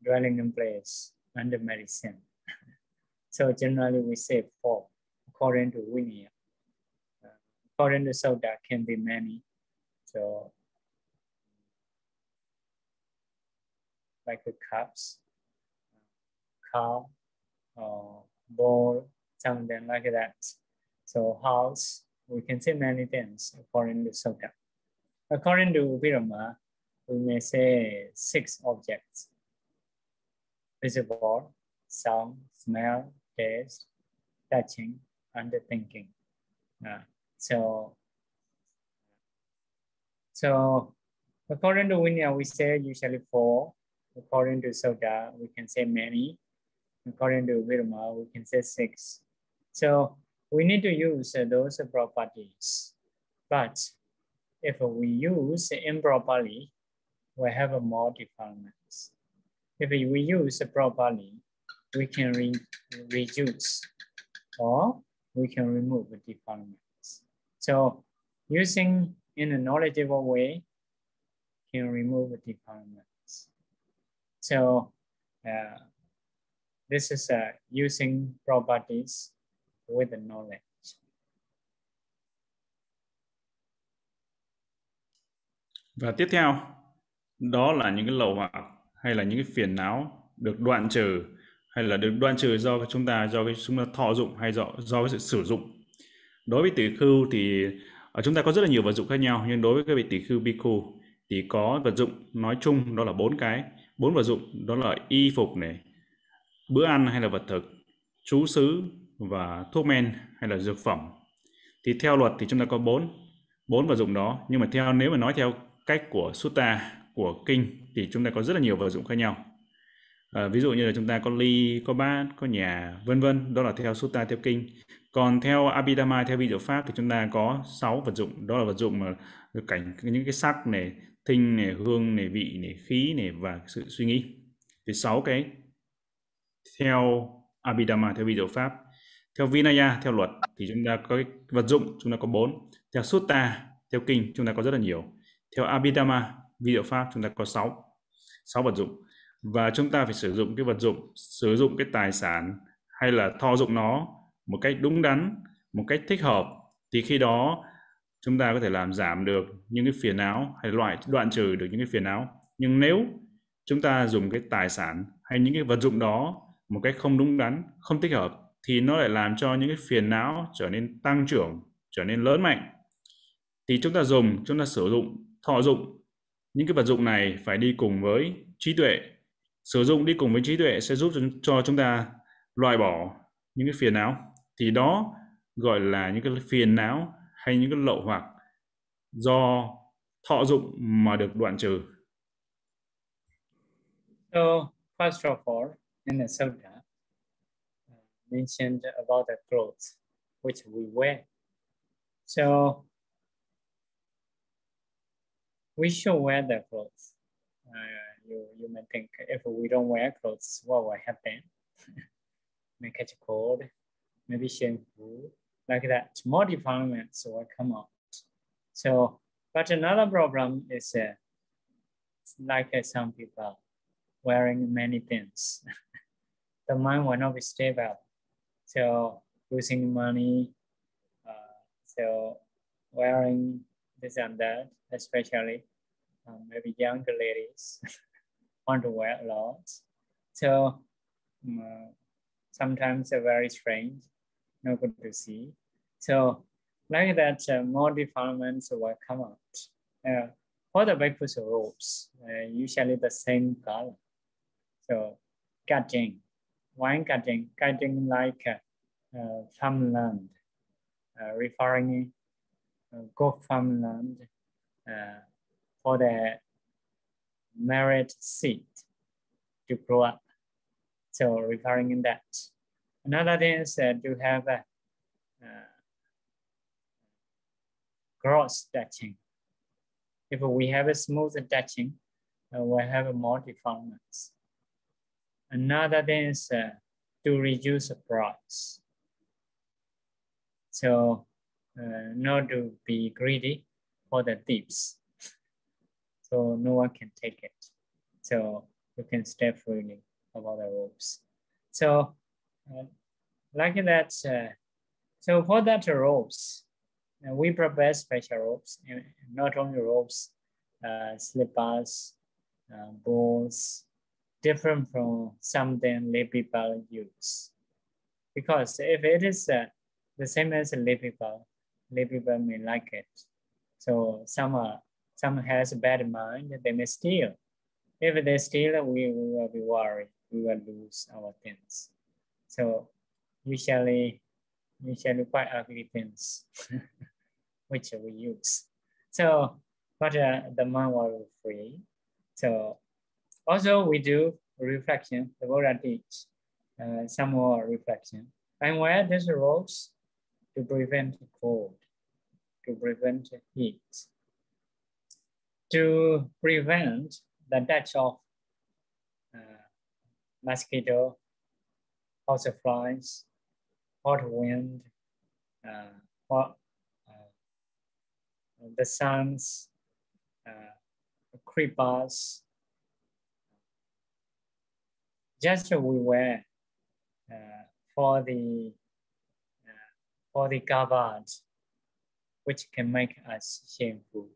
Speaker 1: dwelling in place, and the medicine. so generally we say four according to Winnie. Uh, according to Soda can be many. So like the cups, cow, uh, bowl, something like that. So house, we can say many things according to Soka. According to Virama, we may say six objects. Visible, sound, smell, taste, touching, and thinking. Uh, so, so according to William, we say usually four. According to Soda, we can say many. According to Virma, we can say six. So we need to use those properties. But if we use improperly, we have a more defilements. If we use properly, we can re reduce or we can remove the defilements. So using in a knowledgeable way can remove the defilements. So uh, this is uh, using properties with the knowledge.
Speaker 2: Và tiếp theo, đó là những cái lậu hoặc hay là những cái phiền não được đoạn trừ, hay là được đoạn trừ do chúng ta, do cái chúng ta thọ dụng hay do do cái sự sử dụng. Đối với tỷ khưu thì ở chúng ta có rất là nhiều vật dụng khác nhau, nhưng đối với cái vị tỷ khưu bhikkhu thì có vật dụng nói chung đó là bốn cái. Bốn vật dụng đó là y phục này, bữa ăn hay là vật thực chú xứ và thuốc men hay là dược phẩm. Thì theo luật thì chúng ta có bốn bốn vật dụng đó. Nhưng mà theo, nếu mà nói theo cách của sutta của kinh thì chúng ta có rất là nhiều vật dụng khác nhau. À, ví dụ như là chúng ta có ly có bát có nhà vân vân đó là theo sutta theo kinh. Còn theo abhidhamma theo vị diệu pháp thì chúng ta có sáu vật dụng. Đó là vật dụng mà cảnh những cái sắc này thinh này hương này vị này khí này và sự suy nghĩ. Thì sáu cái theo Abhidhamma theo vị diệu pháp. Theo Vinaya theo luật thì chúng ta có cái vật dụng chúng ta có bốn. Theo Sutta theo kinh chúng ta có rất là nhiều. Theo Abhidhamma vi diệu pháp chúng ta có sáu sáu vật dụng. Và chúng ta phải sử dụng cái vật dụng, sử dụng cái tài sản hay là thọ dụng nó một cách đúng đắn, một cách thích hợp, thì khi đó chúng ta có thể làm giảm được những cái phiền não hay loại, đoạn trừ được những cái phiền não. Nhưng nếu chúng ta dùng cái tài sản hay những cái vật dụng đó một cách không đúng đắn, không thích hợp, thì nó lại làm cho những cái phiền não trở nên tăng trưởng, trở nên lớn mạnh. Thì chúng ta dùng, chúng ta sử dụng, thọ dụng những cái vật dụng này phải đi cùng với trí tuệ sử dụng đi cùng với trí tuệ sẽ giúp cho chúng ta loại bỏ những cái phiền não thì đó gọi là những cái phiền não hay những cái lậu hoặc do thọ dụng mà được đoạn trừ.
Speaker 1: So first of all, in the Sutta, uh, mentioned about the clothes which we wear. So we should wear the clothes. Uh, you, you may think if we don't wear clothes, what will happen? may catch cold, maybe shameful, like that. More defilements will come out. So, but another problem is uh, like uh, some people wearing many things. the mind will not be stable. So losing money, uh, so wearing this and that, especially um, maybe younger ladies want to wear a lot. So um, sometimes they're very strange no good to see. So like that, uh, more defilements will come out. Uh, for the Bhikkhu's robes, uh, usually the same color. So cutting, wine cutting, cutting like uh, uh, farmland, uh, referring uh, goat farmland uh, for the merit seed to grow up. So referring in that. Another thing is uh, to have a uh, cross touching. If we have a smooth touching, uh, we have a more deformance. Another thing is uh, to reduce the price. So uh, not to be greedy for the tips. So no one can take it. So you can step freely about the ropes. So uh, like that, uh, so for that ropes, uh, we prepare special ropes, not only ropes, uh, slippers, uh, balls, different from something lay people use. Because if it is uh, the same as lay people, lay people may like it. So some are, some has a bad mind, they may steal. If they steal, we, we will be worried. We will lose our things. So usually usually quite ugly things which we use. So, but uh, the mind was free. So, also we do reflection. The Buddha teach uh, some more reflection. And wear these robes to prevent cold, to prevent heat, to prevent the death of uh, mosquito, houseflies, hot wind, uh, hot, uh, the sun's uh, creepers. Just we wear uh, for the uh, for the guards, which can make us shameful.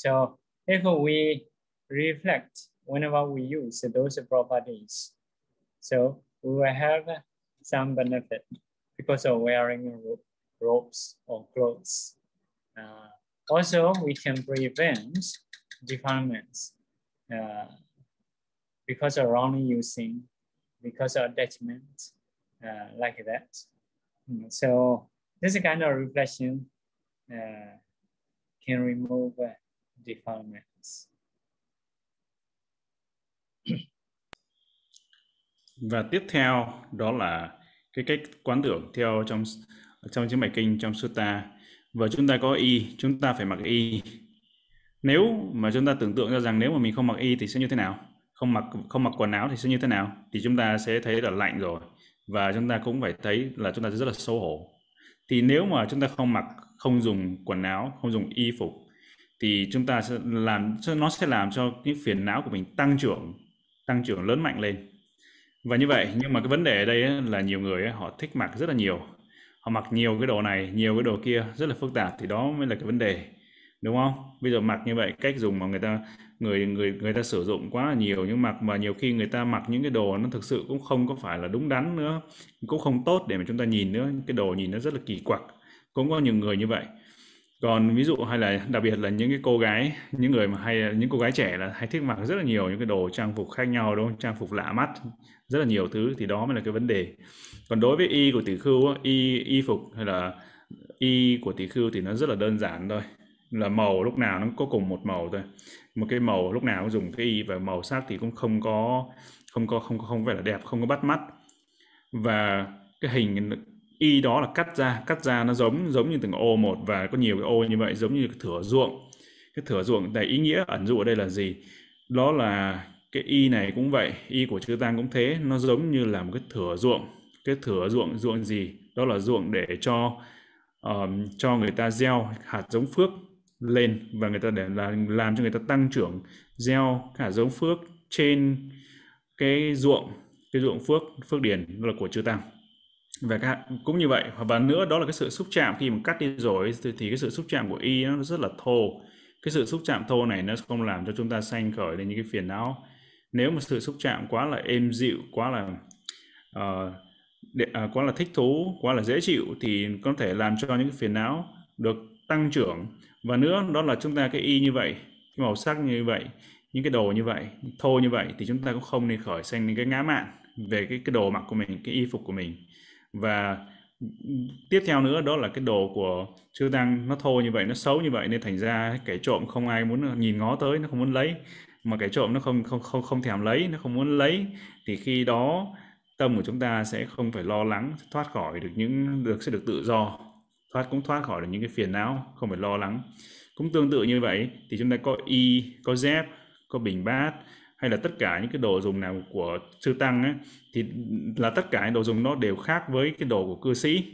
Speaker 1: So if we reflect whenever we use those properties, so we will have some benefit because of wearing robes or clothes. Uh, also, we can prevent defilements uh, because of wrong using, because of attachment, uh, like that. Mm, so this kind of reflection uh, can remove defilements.
Speaker 2: và tiếp theo, đó là cái cách quán tưởng theo trong trong chiếc bài kinh trong sutta. Và chúng ta có y, chúng ta phải mặc y. Nếu mà chúng ta tưởng tượng ra rằng nếu mà mình không mặc y thì sẽ như thế nào? Không mặc không mặc quần áo thì sẽ như thế nào? Thì chúng ta sẽ thấy là lạnh rồi. Và chúng ta cũng phải thấy là chúng ta rất là xấu hổ. Thì nếu mà chúng ta không mặc, không dùng quần áo, không dùng y phục thì chúng ta sẽ làm nó sẽ làm cho cái phiền não của mình tăng trưởng tăng trưởng lớn mạnh lên. Và như vậy nhưng mà cái vấn đề ở đây ấy, là nhiều người ấy, họ thích mặc rất là nhiều. Họ mặc nhiều cái đồ này nhiều cái đồ kia rất là phức tạp thì đó mới là cái vấn đề đúng không? Bây giờ mặc như vậy cách dùng mà người ta người người người ta sử dụng quá là nhiều nhưng mặc mà nhiều khi người ta mặc những cái đồ nó thực sự cũng không có phải là đúng đắn nữa cũng không tốt để mà chúng ta nhìn nữa cái đồ nhìn nó rất là kỳ quặc. Cũng có nhiều người như vậy còn ví dụ hay là đặc biệt là những cái cô gái, những người mà hay, những cô gái trẻ là hay thích mặc rất là nhiều những cái đồ trang phục khác nhau, đúng không? Trang phục lạ mắt, rất là nhiều thứ thì đó mới là cái vấn đề. Còn đối với y của tỷ khưu y y phục hay là y của tỷ khưu thì nó rất là đơn giản thôi. Là màu lúc nào nó có cùng một màu thôi. Một cái màu lúc nào cũng dùng cái y và màu sắc thì cũng không có không có, không không phải là đẹp, không có bắt mắt. Và cái hình y đó là cắt ra cắt ra nó giống giống như từng ô một và có nhiều cái ô như vậy giống như cái thửa ruộng. Cái thửa ruộng tại ý nghĩa ẩn dụ ở đây là gì? Đó là cái y này cũng vậy y của chữ tăng cũng thế nó giống như là một cái thửa ruộng. Cái thửa ruộng ruộng gì? Đó là ruộng để cho um, cho người ta gieo hạt giống phước lên và người ta để là làm cho người ta tăng trưởng gieo hạt giống phước trên cái ruộng cái ruộng phước phước điển là của chư tăng về các cũng như vậy. Và nữa đó là cái sự xúc chạm khi mà cắt đi rồi thì, thì cái sự xúc chạm của y nó rất là thô. Cái sự xúc chạm thô này nó không làm cho chúng ta sanh khởi lên những cái phiền não. Nếu mà sự xúc chạm quá là êm dịu quá là uh, để, uh, quá là thích thú quá là dễ chịu thì có thể làm cho những cái phiền não được tăng trưởng. Và nữa đó là chúng ta cái y như vậy cái màu sắc như vậy những cái đồ như vậy thô như vậy thì chúng ta cũng không nên khởi sanh những cái ngã mạn về cái cái đồ mặc của mình cái y phục của mình và tiếp theo nữa đó là cái đồ của chư tăng, nó thô như vậy, nó xấu như vậy, nên thành ra kẻ trộm không ai muốn nhìn ngó tới, nó không muốn lấy. Mà kẻ trộm nó không không không không thèm lấy, nó không muốn lấy, thì khi đó tâm của chúng ta sẽ không phải lo lắng, thoát khỏi được những, được, sẽ được tự do, thoát, cũng thoát khỏi được những cái phiền não, không phải lo lắng. Cũng tương tự như vậy, thì chúng ta có y, có dép, có bình bát hay là tất cả những cái đồ dùng nào của sư tăng ấy, thì là tất cả những đồ dùng nó đều khác với cái đồ của cư sĩ.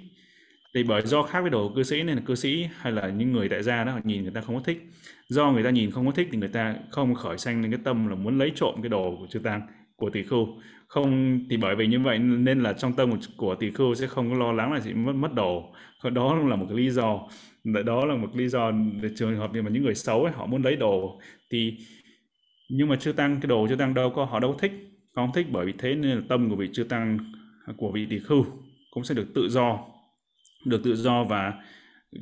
Speaker 2: Thì bởi do khác với đồ của cư sĩ nên là cư sĩ hay là những người tại gia đó họ nhìn người ta không có thích. Do người ta nhìn không có thích thì người ta không khởi sanh lên cái tâm là muốn lấy trộm cái đồ của chư tăng của tỷ khưu. Không thì bởi vì như vậy nên là trong tâm của tỷ khưu sẽ không có lo lắng là sẽ mất mất đồ. Đó là một cái lý do. Đó là một lý do trường hợp như mà những người xấu ấy, họ muốn lấy đồ. Thì nhưng mà chư tăng, cái đồ chư tăng đâu, có họ đâu có thích không thích bởi vì thế nên là tâm của vị chư tăng, của vị tỳ khưu cũng sẽ được tự do. Được tự do và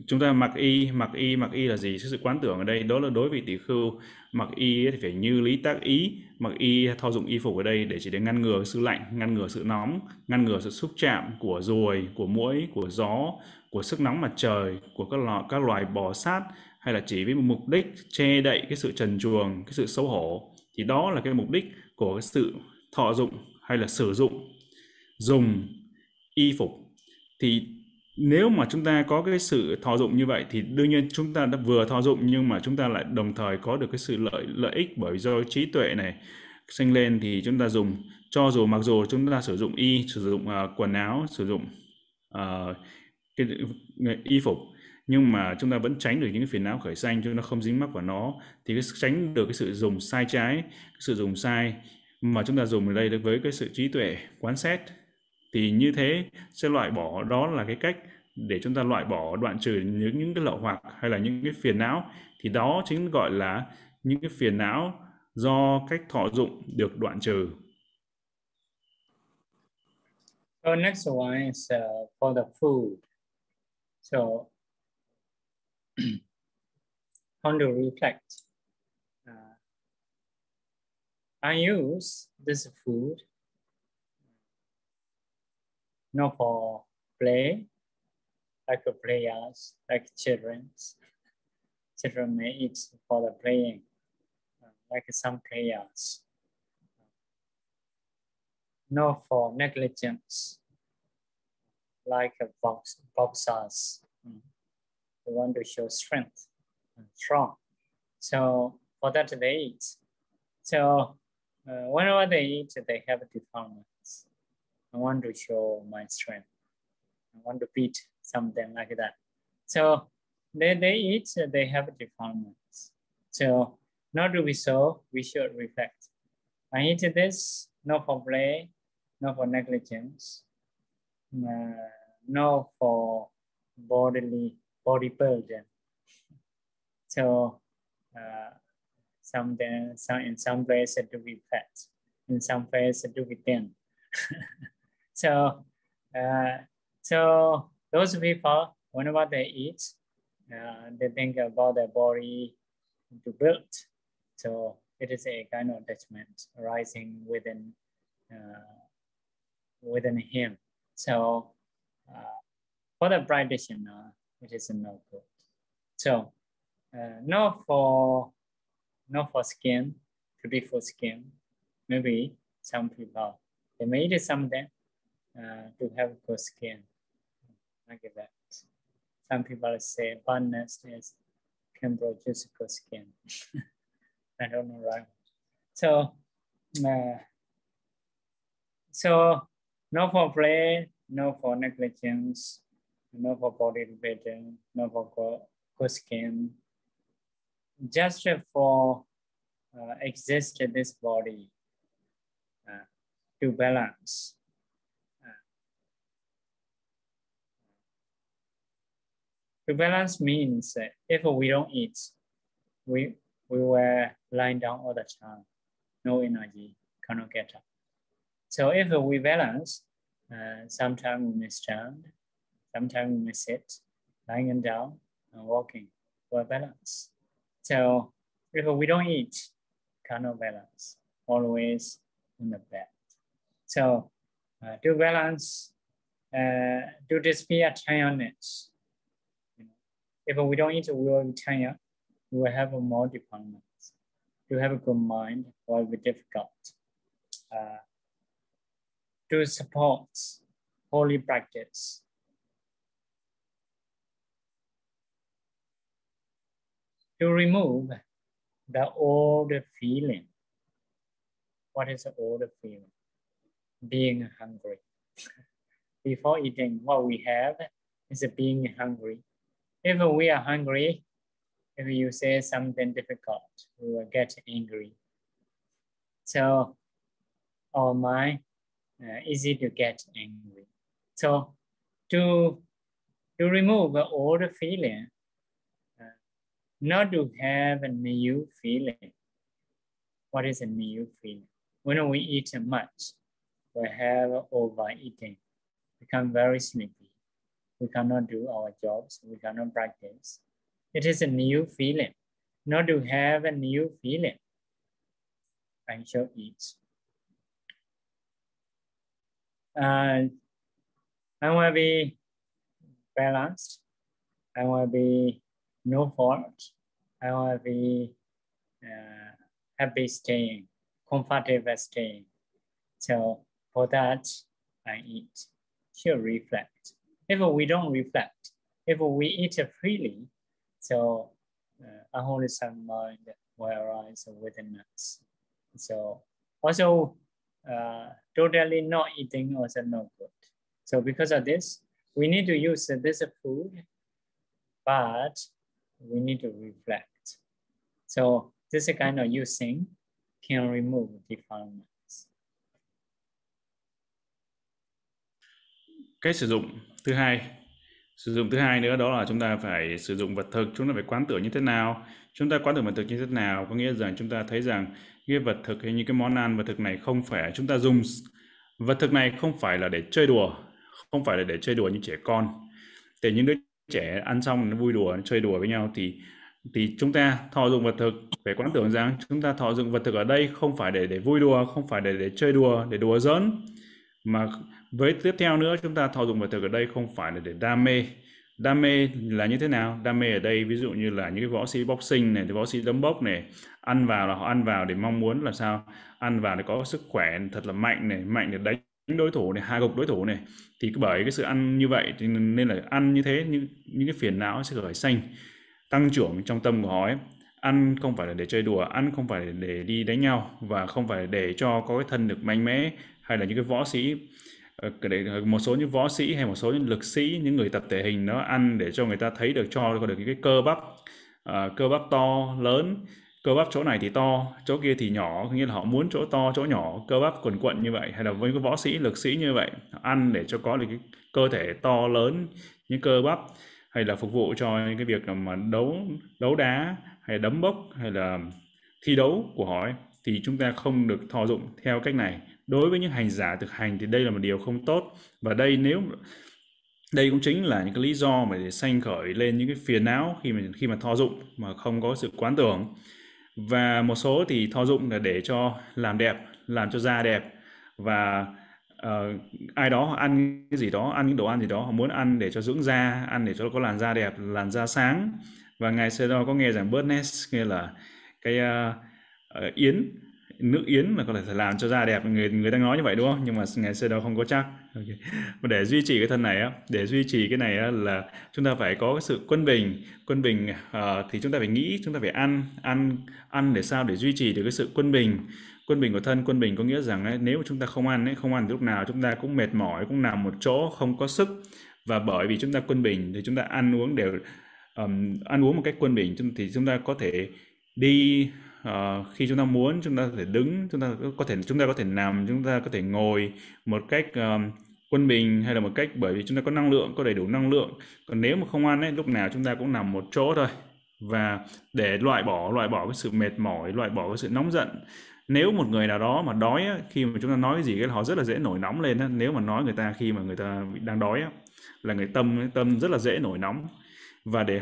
Speaker 2: chúng ta mặc y mặc y mặc y là gì? Sự quán tưởng ở đây đó là đối với tỷ khưu, mặc y thì phải như lý tác ý, mặc y thao dụng y phục ở đây để chỉ để ngăn ngừa sự lạnh, ngăn ngừa sự nóng, ngăn ngừa sự xúc chạm của ruồi, của muỗi, của gió, của sức nóng mặt trời, của các loài các loài bò sát hay là chỉ với một mục đích che đậy cái sự trần truồng cái sự xấu hổ thì đó là cái mục đích của cái sự thọ dụng hay là sử dụng dùng y phục. Thì nếu mà chúng ta có cái sự thọ dụng như vậy thì đương nhiên chúng ta đã vừa thọ dụng nhưng mà chúng ta lại đồng thời có được cái sự lợi lợi ích bởi do trí tuệ này sinh lên thì chúng ta dùng. Cho dù mặc dù chúng ta sử dụng y sử dụng uh, quần áo sử dụng uh, cái y phục nhưng mà chúng ta vẫn tránh được những cái phiền não khởi sanh cho nó không dính mắc vào nó thì cái tránh được cái sự dùng sai trái cái sự dùng sai mà chúng ta dùng ở đây với cái sự trí tuệ quán xét thì như thế sẽ loại bỏ đó là cái cách để chúng ta loại bỏ đoạn trừ những những cái lậu hoặc hay là những cái phiền não thì đó chính gọi là những cái phiền não do cách thọ dụng được đoạn trừ.
Speaker 1: So next one is uh, for the food. So how to reflect. Uh, I use this food not for play, like players, like children. Children may eat for the playing, like some players. Not for negligence, like a box, boxers. They want to show strength and strong. So for that they eat. So uh, whenever they eat, they have defilement. I want to show my strength. I want to beat something like that. So they, they eat, they have defilements. So not to be so, we should reflect. I eat this, not for play, not for negligence, uh, not for bodily body burden. So uh, some, some in some places to be fat, in some places to be thin. So, uh, so those people, whenever they eat, uh, they think about their body to build. So it is a kind of attachment arising within uh, within him. So uh, for the practitioner, it is no good. So uh, not for not for skin, beautiful skin. Maybe some people they may eat something uh, to have good skin. Like that. Some people say barrenness is can produce good skin. I don't know right. So, uh, so no for play, no for negligence, no body building, no skin. Just for uh, exist this body uh, to balance To balance means if we don't eat, we, we were lying down all the time, no energy, cannot get up. So if we balance, uh, sometimes we stand, sometimes we sit, lying down and walking for balance. So if we don't eat, cannot balance, always in the bed. So uh, to balance, uh, to disappear tiredness, if we don't eat, we will retire. We will have more departments. To have a good mind will be difficult. Uh, to support holy practice. To remove the old feeling. What is the old feeling? Being hungry. Before eating, what we have is being hungry if we are hungry, if you say something difficult, we will get angry. So our mind uh, easy to get angry. So to to remove all the feeling, not to have a new feeling. What is a new feeling? When we eat much, we have overeating, become very sleepy we cannot do our jobs, we cannot practice. It is a new feeling. Not to have a new feeling, I shall eat. Uh, I want to be balanced. I want to be no fault. I want to be uh, happy staying, comfortable staying. So for that, I eat. Should reflect. If we don't reflect, if we eat freely, so uh, unwholesome mind will arise within us. So also uh, totally not eating also not good. So because of this, we need to use this food, but we need to reflect. So this kind of using can remove defilements.
Speaker 2: Cái sử dụng thứ hai, sử dụng thứ hai nữa đó là chúng ta phải sử dụng vật thực, chúng ta phải quán tưởng như thế nào. Chúng ta quán tưởng vật thực như thế nào có nghĩa rằng chúng ta thấy rằng cái vật thực hay những cái món ăn vật thực này không phải chúng ta dùng vật thực này không phải là để chơi đùa, không phải là để chơi đùa như trẻ con. Để những đứa trẻ ăn xong nó vui đùa, nó chơi đùa với nhau thì thì chúng ta thọ dụng vật thực phải quán tưởng rằng chúng ta thọ dụng vật thực ở đây không phải để để vui đùa không phải để để chơi đùa để đùa giỡn mà với tiếp theo nữa chúng ta thọ dụng vật thực ở đây không phải là để đam mê. Đam mê là như thế nào? Đam mê ở đây ví dụ như là những cái võ sĩ boxing này võ sĩ đấm bốc này ăn vào là họ ăn vào để mong muốn là sao? Ăn vào để có sức khỏe thật là mạnh này mạnh để đánh đối thủ này hạ gục đối thủ này. Thì bởi cái sự ăn như vậy thì nên là ăn như thế những những cái phiền não sẽ khởi sanh tăng trưởng trong tâm của họ ấy. Ăn không phải là để chơi đùa ăn không phải để đi đánh nhau và không phải để cho có cái thân được mạnh mẽ hay là những cái võ sĩ. Ờ, một số những võ sĩ hay một số những lực sĩ những người tập thể hình nó ăn để cho người ta thấy được cho có được những cái cơ bắp uh, cơ bắp to lớn cơ bắp chỗ này thì to chỗ kia thì nhỏ. Nghĩa là họ muốn chỗ to chỗ nhỏ cơ bắp quần quận như vậy. Hay là với cái võ sĩ lực sĩ như vậy. Ăn để cho có được cái cơ thể to lớn những cơ bắp. Hay là phục vụ cho những cái việc mà đấu đấu đá hay đấm bốc hay là thi đấu của họ ấy, thì chúng ta không được thọ dụng theo cách này. Đối với những hành giả thực hành thì đây là một điều không tốt. Và đây nếu đây cũng chính là những cái lý do mà để sanh khởi lên những cái phiền não khi mà khi mà thọ dụng mà không có sự quán tưởng và một số thì thọ dụng là để cho làm đẹp làm cho da đẹp. Và uh, ai đó ăn cái gì đó ăn những đồ ăn gì đó họ muốn ăn để cho dưỡng da ăn để cho có làn da đẹp làn da sáng. Và ngày xưa đó có nghe rằng birdnest nghĩa là cái uh, uh, yến nước yến là có thể làm cho da đẹp người người ta nói như vậy đúng không? Nhưng mà ngày xưa đó không có chắc. Okay. và để duy trì cái thân này á để duy trì cái này á, là chúng ta phải có cái sự quân bình. Quân bình uh, thì chúng ta phải nghĩ chúng ta phải ăn ăn ăn để sao để duy trì được cái sự quân bình. Quân bình của thân quân bình có nghĩa rằng ấy, nếu chúng ta không ăn ấy, không ăn lúc nào chúng ta cũng mệt mỏi cũng nằm một chỗ không có sức. Và bởi vì chúng ta quân bình thì chúng ta ăn uống đều um, ăn uống một cách quân bình thì chúng ta có thể đi uh, khi chúng ta muốn chúng ta có thể đứng chúng ta có thể chúng ta có thể nằm chúng ta có thể ngồi một cách um, quân bình hay là một cách bởi vì chúng ta có năng lượng có đầy đủ năng lượng. Còn nếu mà không ăn ấy lúc nào chúng ta cũng nằm một chỗ thôi. Và để loại bỏ loại bỏ cái sự mệt mỏi loại bỏ cái sự nóng giận. Nếu một người nào đó mà đói á, khi mà chúng ta nói cái gì cái họ rất là dễ nổi nóng lên á. nếu mà nói người ta khi mà người ta đang đói á, là người tâm tâm rất là dễ nổi nóng. Và để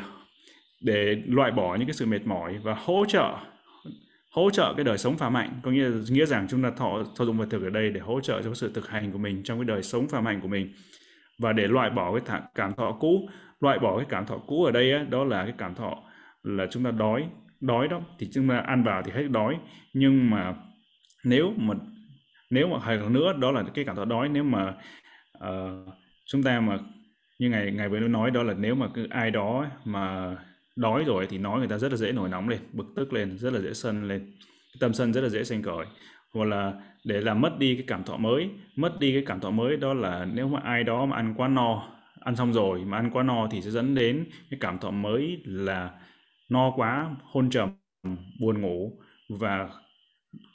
Speaker 2: để loại bỏ những cái sự mệt mỏi và hỗ trợ hỗ trợ cái đời sống phàm hạnh có nghĩa nghĩa rằng chúng ta thọ thọ dụng vật thực ở đây để hỗ trợ cho sự thực hành của mình trong cái đời sống phàm hạnh của mình. Và để loại bỏ cái cảm thọ cũ loại bỏ cái cảm thọ cũ ở đây á, đó là cái cảm thọ là chúng ta đói. Đói đó thì chúng ta ăn vào thì hết đói. Nhưng mà nếu mà nếu mà hay nữa đó là cái cảm thọ đói. Nếu mà uh, chúng ta mà như ngày ngày vừa nói đó là nếu mà cứ ai đó mà đói rồi thì nói người ta rất là dễ nổi nóng lên, bực tức lên, rất là dễ sân lên. Tâm sân rất là dễ sinh khởi. Hoặc là để làm mất đi cái cảm thọ mới, mất đi cái cảm thọ mới đó là nếu mà ai đó mà ăn quá no, ăn xong rồi mà ăn quá no thì sẽ dẫn đến cái cảm thọ mới là no quá, hôn trầm, buồn ngủ và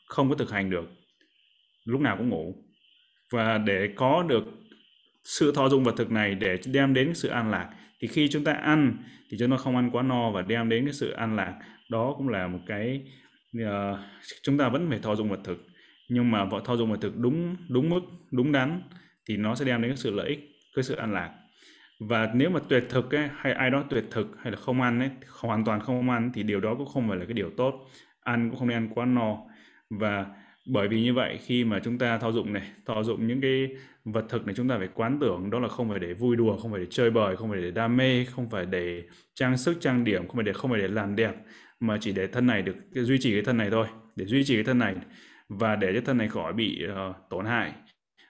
Speaker 2: không có thực hành được. Lúc nào cũng ngủ. Và để có được sự thọ dụng vật thực này để đem đến sự an lạc. Thì khi chúng ta ăn thì chúng ta không ăn quá no và đem đến cái sự an lạc. Đó cũng là một cái uh, chúng ta vẫn phải thọ dụng vật thực. Nhưng mà vợ thọ dụng vật thực đúng đúng mức đúng đắn thì nó sẽ đem đến cái sự lợi ích cái sự an lạc. Và nếu mà tuyệt thực ấy, hay ai đó tuyệt thực hay là không ăn ấy hoàn toàn không ăn thì điều đó cũng không phải là cái điều tốt. Ăn cũng không nên ăn quá no. Và bởi vì như vậy khi mà chúng ta thao dụng này thao dụng những cái vật thực này chúng ta phải quán tưởng đó là không phải để vui đùa không phải để chơi bời không phải để đam mê không phải để trang sức trang điểm không phải để không phải để làm đẹp mà chỉ để thân này được duy trì cái thân này thôi để duy trì cái thân này và để cho thân này khỏi bị uh, tổn hại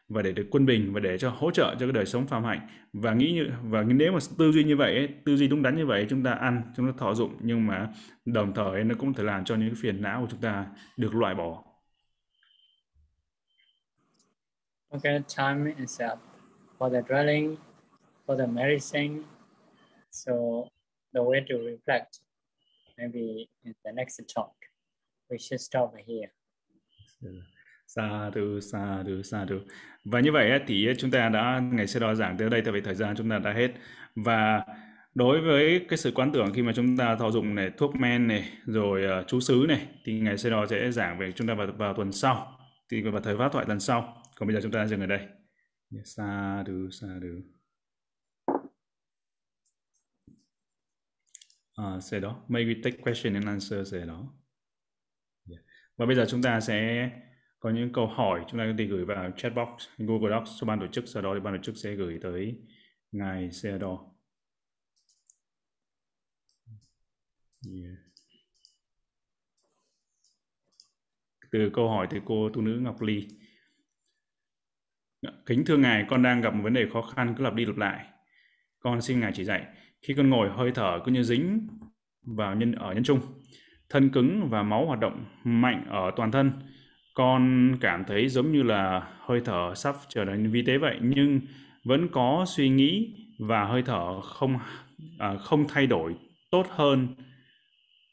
Speaker 2: và để được quân bình và để cho hỗ trợ cho cái đời sống phàm hạnh. Và nghĩ như và nếu mà tư duy như vậy ấy, tư duy đúng đắn như vậy chúng ta ăn chúng ta thọ dụng nhưng mà đồng thời nó cũng thể làm cho những cái phiền não của chúng ta được loại bỏ.
Speaker 1: Okay, time is up for the drilling, for the medicine. So the way to reflect, maybe in the next talk, we should stop here.
Speaker 2: Sa du, sa du, sa du. Và như vậy thì chúng ta đã ngày sau đó giảng tới đây tại vì thời gian chúng ta đã hết. Và đối với cái sự quán tưởng khi mà chúng ta thọ dụng này thuốc men này rồi uh, chú xứ này thì ngày sau đó sẽ giảng về chúng ta vào, vào tuần sau thì vào thời pháp thoại tuần sau còn bây giờ chúng ta dừng ở đây. Sa du sa du à, sẽ đó. Maybe take question and answer sẽ đó. Và bây giờ chúng ta sẽ có những câu hỏi. Chúng ta có thể gửi vào chat box Google Docs. Cho ban tổ chức sau đó thì ban tổ chức sẽ gửi tới ngài Seador. Yeah. Từ câu hỏi từ cô tu nữ Ngọc Ly. Dạ, kính thưa ngài, con đang gặp một vấn đề khó khăn cứ lặp đi lặp lại. Con xin ngài chỉ dạy. Khi con ngồi hơi thở cứ như dính vào nhân ở nhân trung, thân cứng và máu hoạt động mạnh ở toàn thân con cảm thấy giống như là hơi thở sắp trở thành vi tế vậy nhưng vẫn có suy nghĩ và hơi thở không à, không thay đổi tốt hơn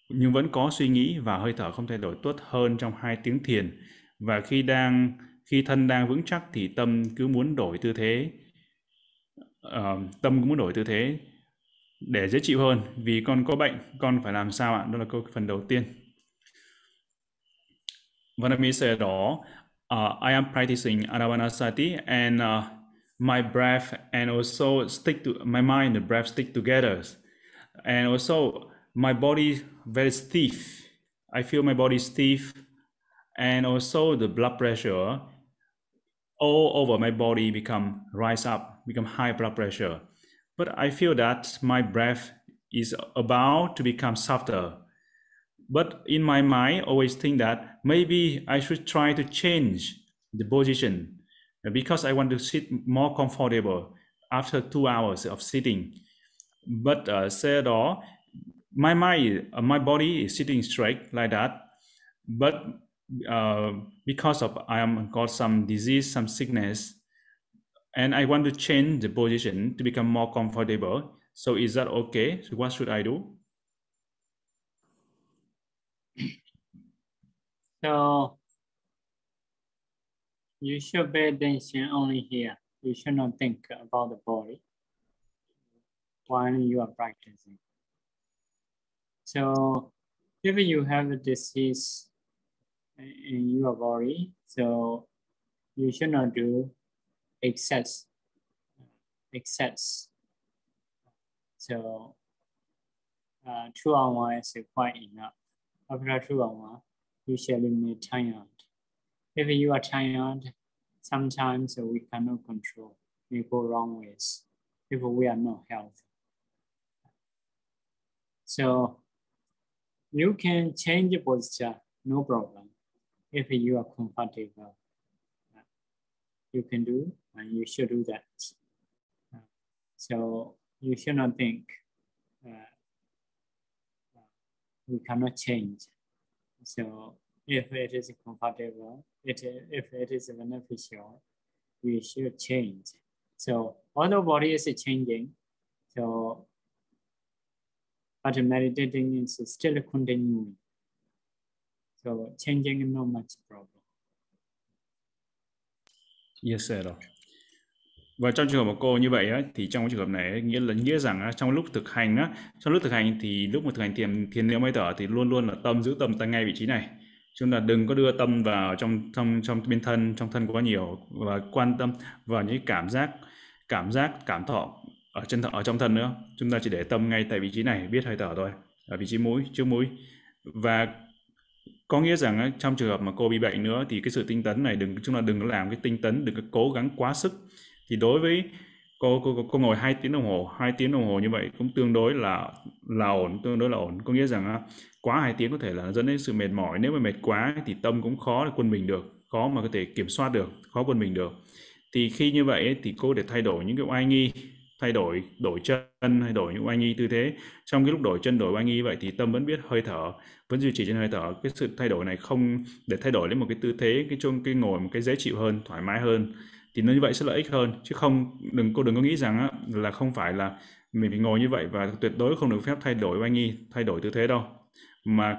Speaker 2: nhưng vẫn có suy nghĩ và hơi thở không thay đổi tốt hơn trong hai tiếng thiền và khi đang khi thân đang vững chắc thì tâm cứ muốn đổi tư thế. Uh, tâm cứ muốn đổi tư thế để dễ chịu hơn. Vì con có bệnh con phải làm sao ạ? Đó là câu phần đầu tiên. Vanami said, đó uh, I am practicing Anapanasati and uh, my breath and also stick to my mind and breath stick together. And also my body very stiff. I feel my body stiff and also the blood pressure. All over my body become rise up, become high blood pressure. But I feel that my breath is about to become softer but in my mind, always think that maybe I should try to change the position because I want to sit more comfortable after two hours of sitting. But uh, said all, my mind, uh, my body is sitting straight like that. But uh, because of I am got some disease, some sickness, and I want to change the position to become more comfortable. So is that okay? So what should I do?
Speaker 1: So you should pay attention only here. You should not think about the body while you are practicing. So if you have a disease in your body, so you should not do excess, excess. So uh, two hours is quite enough. After two hours, usually may tired. If you are tired, sometimes we cannot control. We go wrong ways if we are not healthy. So you can change the posture, no problem. If you are comfortable, you can do and you should do that. So you should not think uh, we cannot change so if it is comfortable, it, if it is beneficial, we should change. So although body is changing, so but meditating is still continuing. So changing is not much problem.
Speaker 2: Yes, sir. và trong trường hợp của cô như vậy á, thì trong trường hợp này nghĩa là nghĩa rằng á, trong lúc thực hành á, trong lúc thực hành thì lúc mà thực hành thiền thiền niệm hơi thở thì luôn luôn là tâm giữ tâm tại ngay vị trí này chúng ta đừng có đưa tâm vào trong trong trong bên thân trong thân quá nhiều và quan tâm vào những cảm giác cảm giác cảm thọ ở chân ở trong thân nữa chúng ta chỉ để tâm ngay tại vị trí này biết hơi thở thôi ở vị trí mũi trước mũi và có nghĩa rằng trong trường hợp mà cô bị bệnh nữa thì cái sự tinh tấn này đừng chúng ta đừng có làm cái tinh tấn đừng có cố gắng quá sức. Thì đối với cô cô cô, ngồi hai tiếng đồng hồ hai tiếng đồng hồ như vậy cũng tương đối là là ổn tương đối là ổn. Có nghĩa rằng quá hai tiếng có thể là dẫn đến sự mệt mỏi. Nếu mà mệt quá thì tâm cũng khó để quân bình được khó mà có thể kiểm soát được khó quân bình được. Thì khi như vậy thì cô để thay đổi những cái oai nghi thay đổi đổi chân hay đổi những oai nghi tư thế. Trong cái lúc đổi chân đổi oai nghi vậy thì tâm vẫn biết hơi thở vẫn duy trì trên hơi thở. Cái sự thay đổi này không để thay đổi lên một cái tư thế cái chung cái ngồi một cái dễ chịu hơn thoải mái hơn thì nó như vậy sẽ lợi ích hơn. Chứ không đừng cô đừng có nghĩ rằng á, là không phải là mình phải ngồi như vậy và tuyệt đối không được phép thay đổi oai nghi thay đổi tư thế đâu. Mà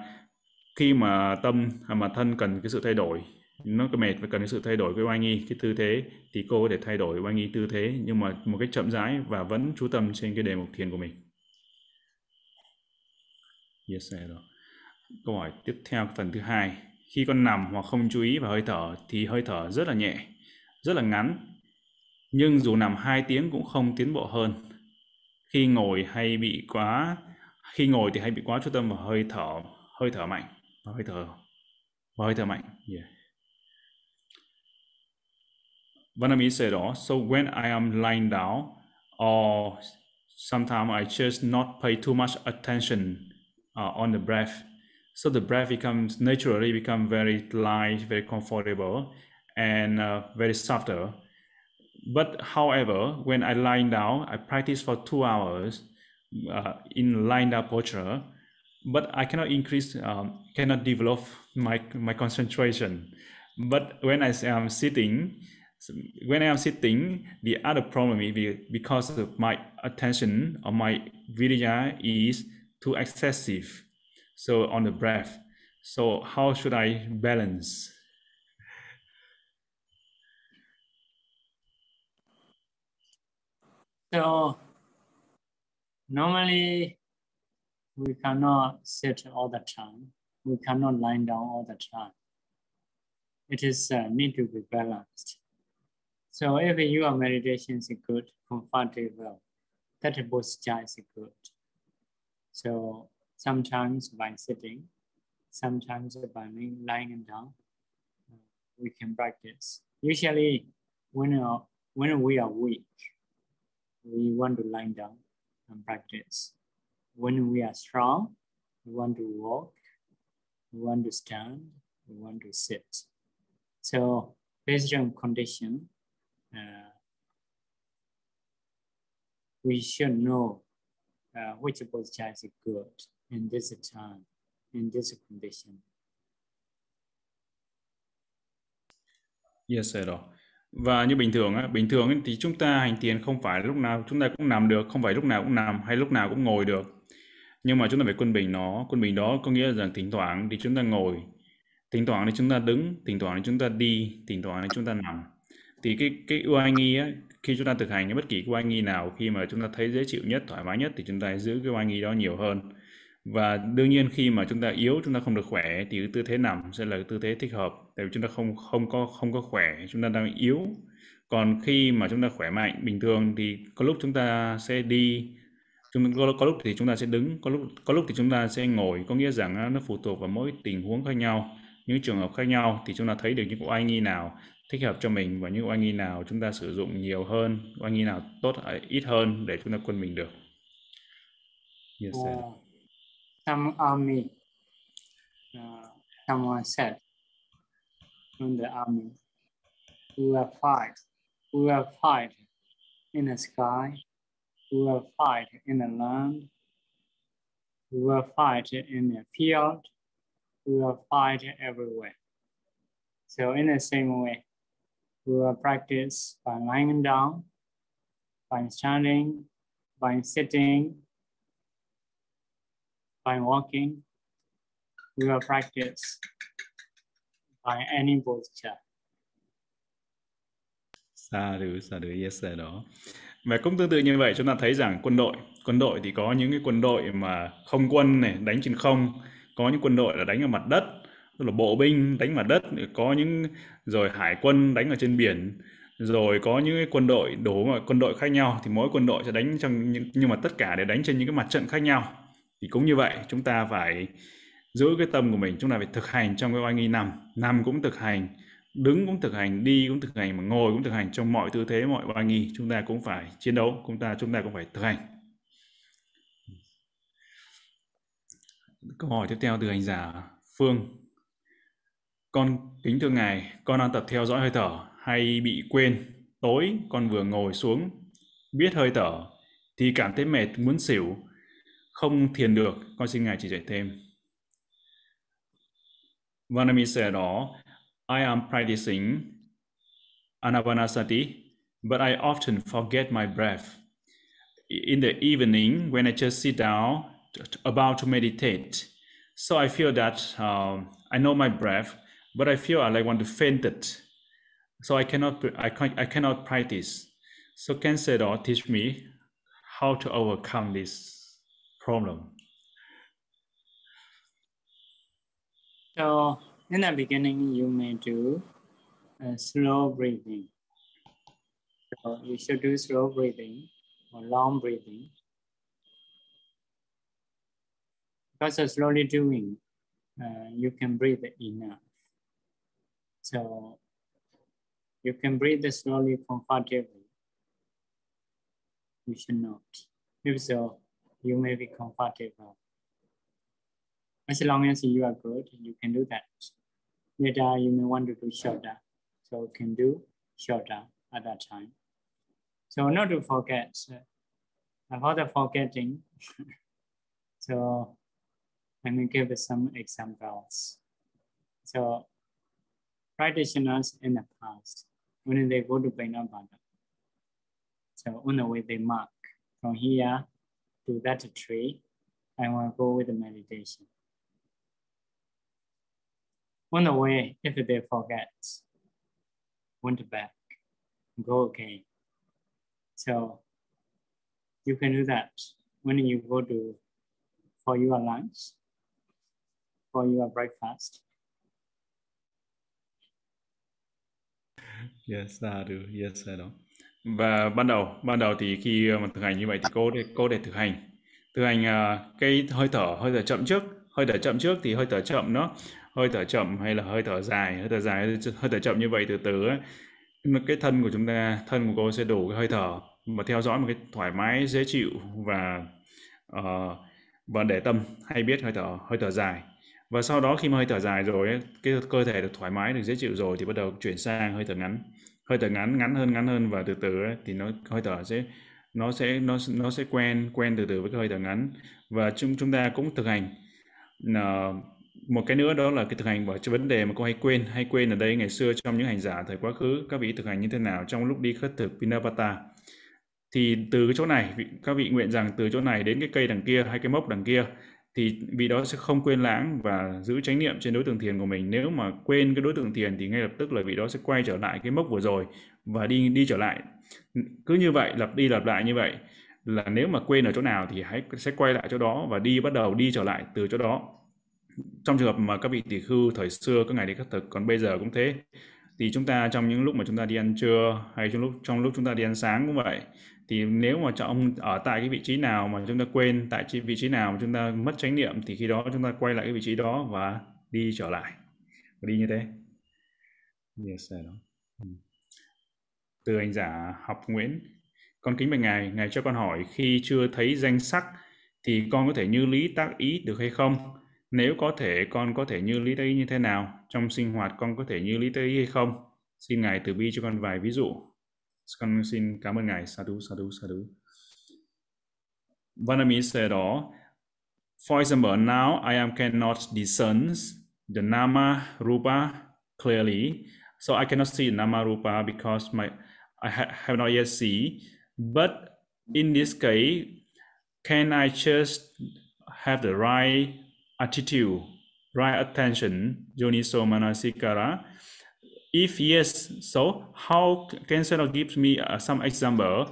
Speaker 2: khi mà tâm à, mà thân cần cái sự thay đổi nó có mệt và cần cái sự thay đổi cái oai nghi, cái tư thế. Thì cô có thể thay đổi oai nghi tư thế, nhưng mà một cách chậm rãi và vẫn chú tâm trên cái đề mục thiền của mình. Yes rồi. Câu hỏi tiếp theo, phần thứ hai. Khi con nằm hoặc không chú ý vào hơi thở thì hơi thở rất là nhẹ, rất là ngắn. Nhưng dù nằm 2 tiếng cũng không tiến bộ hơn. Khi ngồi hay bị quá, khi ngồi thì hay bị quá chú tâm vào hơi thở hơi thở mạnh. Hơi thở hơi thở mạnh. Yeah. Vanami said also when I am lying down or sometimes I just not pay too much attention uh, on the breath so the breath becomes naturally become very light very comfortable and uh, very softer. But however when I lying down I practice for two hours uh, in lying down posture but I cannot increase um, cannot develop my my concentration. But when I am sitting when I am sitting, the other problem is because of my attention or my virya is too excessive. So on the breath. So how should I balance?
Speaker 1: So normally we cannot sit all the time. We cannot lie down all the time. It is uh, need to be balanced. So if your meditation is good, comfortable, that posture is good. So sometimes by sitting, sometimes by lying down, we can practice. Usually when, uh, when we are weak, we want to lie down and practice. When we are strong, we want to walk, we want to stand, we want to sit. So based on condition, uh, we should know uh, which posture is good in this time, in this condition.
Speaker 2: Yes, sir. Và như bình thường á, bình thường thì chúng ta hành thiền không phải lúc nào chúng ta cũng nằm được, không phải lúc nào cũng nằm hay lúc nào cũng ngồi được. Nhưng mà chúng ta phải quân bình nó, quân bình đó có nghĩa là rằng thỉnh thoảng thì chúng ta ngồi, thỉnh thoảng thì chúng ta đứng, thỉnh thoảng thì chúng ta đi, thỉnh thoảng thì chúng ta nằm thì cái cái oai nghi á khi chúng ta thực hành cái bất kỳ cái oai nghi nào khi mà chúng ta thấy dễ chịu nhất thoải mái nhất thì chúng ta giữ cái oai nghi đó nhiều hơn và đương nhiên khi mà chúng ta yếu chúng ta không được khỏe thì cái tư thế nằm sẽ là cái tư thế thích hợp tại vì chúng ta không không có không có khỏe chúng ta đang yếu còn khi mà chúng ta khỏe mạnh bình thường thì có lúc chúng ta sẽ đi chúng có, có lúc thì chúng ta sẽ đứng có lúc có lúc thì chúng ta sẽ ngồi có nghĩa rằng nó phụ thuộc vào mỗi tình huống khác nhau những trường hợp khác nhau thì chúng ta thấy được những oai nghi nào thích hợp cho mình và những oai nghi nào chúng ta sử dụng nhiều hơn oai nghi nào tốt ít hơn để chúng ta quân mình được?
Speaker 1: Yes, uh, some army uh, someone said "In the army we will fight we will fight in the sky we will fight in the land we will fight in the field we will fight everywhere. So in the same way will practice by lying down, by standing, by sitting, by walking. We will practice by any posture.
Speaker 2: Sa đứ, sa đứ, yes, sir đó. Và cũng tương tự như vậy chúng ta thấy rằng quân đội, quân đội thì có những cái quân đội mà không quân này đánh trên không, có những quân đội là đánh ở mặt đất, tức là bộ binh đánh mặt đất, có những, rồi hải quân đánh ở trên biển, rồi có những cái quân đội, đổ mà quân đội khác nhau, thì mỗi quân đội sẽ đánh trong những, nhưng mà tất cả để đánh trên những cái mặt trận khác nhau. Thì cũng như vậy, chúng ta phải giữ cái tâm của mình, chúng ta phải thực hành trong cái oai nghi nằm nằm cũng thực hành, đứng cũng thực hành, đi cũng thực hành, mà ngồi cũng thực hành trong mọi tư thế, mọi oai nghi, chúng ta cũng phải chiến đấu, chúng ta chúng ta cũng phải thực hành. Câu hỏi tiếp theo từ hành giả Phương con kính thưa ngài con đang tập theo dõi hơi thở hay bị quên? Tối con vừa ngồi xuống biết hơi thở thì cảm thấy mệt muốn xỉu. Không thiền được con xin ngài chỉ dạy thêm. Vanami said, I am practicing anapanasati, but I often forget my breath. In the evening, when I just sit down, about to meditate, so I feel that um, I know my breath, but I feel I like want to faint it. So I cannot, I, can't, I cannot practice. So can Sayadaw teach me how to overcome this problem?
Speaker 1: So in the beginning, you may do uh, slow breathing. So you should do slow breathing or long breathing. Because of slowly doing, uh, you can breathe enough. So you can breathe slowly comfortably. You should not. If so, you may be comfortable. As long as you are good, you can do that. Later, you may want to do shorter. So you can do shorter at that time. So not to forget, about the forgetting, so let me give some examples. So practitioners in the past, when they go to Bainabada, so on the way they mark from here to that tree, I will go with the meditation On the way, if they forget, went back, go again. So you can do that when you go to for your lunch, for your breakfast.
Speaker 2: Yes, I do. Yes, I do. Và ban đầu, ban đầu thì khi ờ, mà thực hành như vậy thì cô để cô để thực hành, thực hành uh, cái hơi thở, hơi thở chậm trước, hơi thở chậm trước thì hơi thở chậm nó hơi thở chậm hay là hơi thở dài. Hơi thở dài hơi thở chậm như vậy từ từ ấy cái thân của chúng ta thân của cô sẽ đủ cái hơi thở và theo dõi một cái thoải mái dễ chịu và uh, và để tâm hay biết hơi thở hơi thở dài và sau đó khi mà hơi thở dài rồi ấy, cái cơ thể được thoải mái được dễ chịu rồi thì bắt đầu chuyển sang hơi thở ngắn. Hơi thở ngắn ngắn hơn ngắn hơn và từ từ ấy, thì nó hơi thở sẽ nó sẽ nó nó sẽ quen quen từ từ với cái hơi thở ngắn. Và chúng chúng ta cũng thực hành uh, một cái nữa đó là cái thực hành của cái vấn đề mà cô hay quên hay quên ở đây ngày xưa trong những hành giả thời quá khứ các vị thực hành như thế nào trong lúc đi khất thực Pinapata thì từ cái chỗ này các vị nguyện rằng từ chỗ này đến cái cây đằng kia hay cái mốc đằng kia thì vị đó sẽ không quên lãng và giữ chánh niệm trên đối tượng thiền của mình. Nếu mà quên cái đối tượng thiền thì ngay lập tức là vị đó sẽ quay trở lại cái mốc vừa rồi và đi đi trở lại. Cứ như vậy, lặp đi lặp lại như vậy. Là nếu mà quên ở chỗ nào thì hãy, sẽ quay lại chỗ đó và đi, bắt đầu đi trở lại từ chỗ đó. Trong trường hợp mà các vị tỷ khưu thời xưa, các ngày đi khất thực, còn bây giờ cũng thế. Thì chúng ta trong những lúc mà chúng ta đi ăn trưa hay trong lúc trong lúc chúng ta đi ăn sáng cũng vậy thì nếu mà chọn ở tại cái vị trí nào mà chúng ta quên tại vị trí nào mà chúng ta mất chánh niệm thì khi đó chúng ta quay lại cái vị trí đó và đi trở lại và đi như thế yes, đó. Ừ. Từ anh giả học Nguyễn con kính bạch ngài ngài cho con hỏi khi chưa thấy danh sắc thì con có thể như lý tác ý được hay không nếu có thể, con có thể như lý tây như thế nào? Trong sinh hoạt con có thể như lý tây hay không? Xin Ngài từ bi cho con vài ví dụ. Con xin cảm ơn Ngài. Sadhu, sadhu, sadhu. Vanami said, oh, for example, now I am cannot discern the nama rupa clearly. So I cannot see nama rupa because my I ha have not yet see. But in this case, can I just have the right attitude, right attention, yoniso manasikara? If yes, so how can Seno give me uh, some example?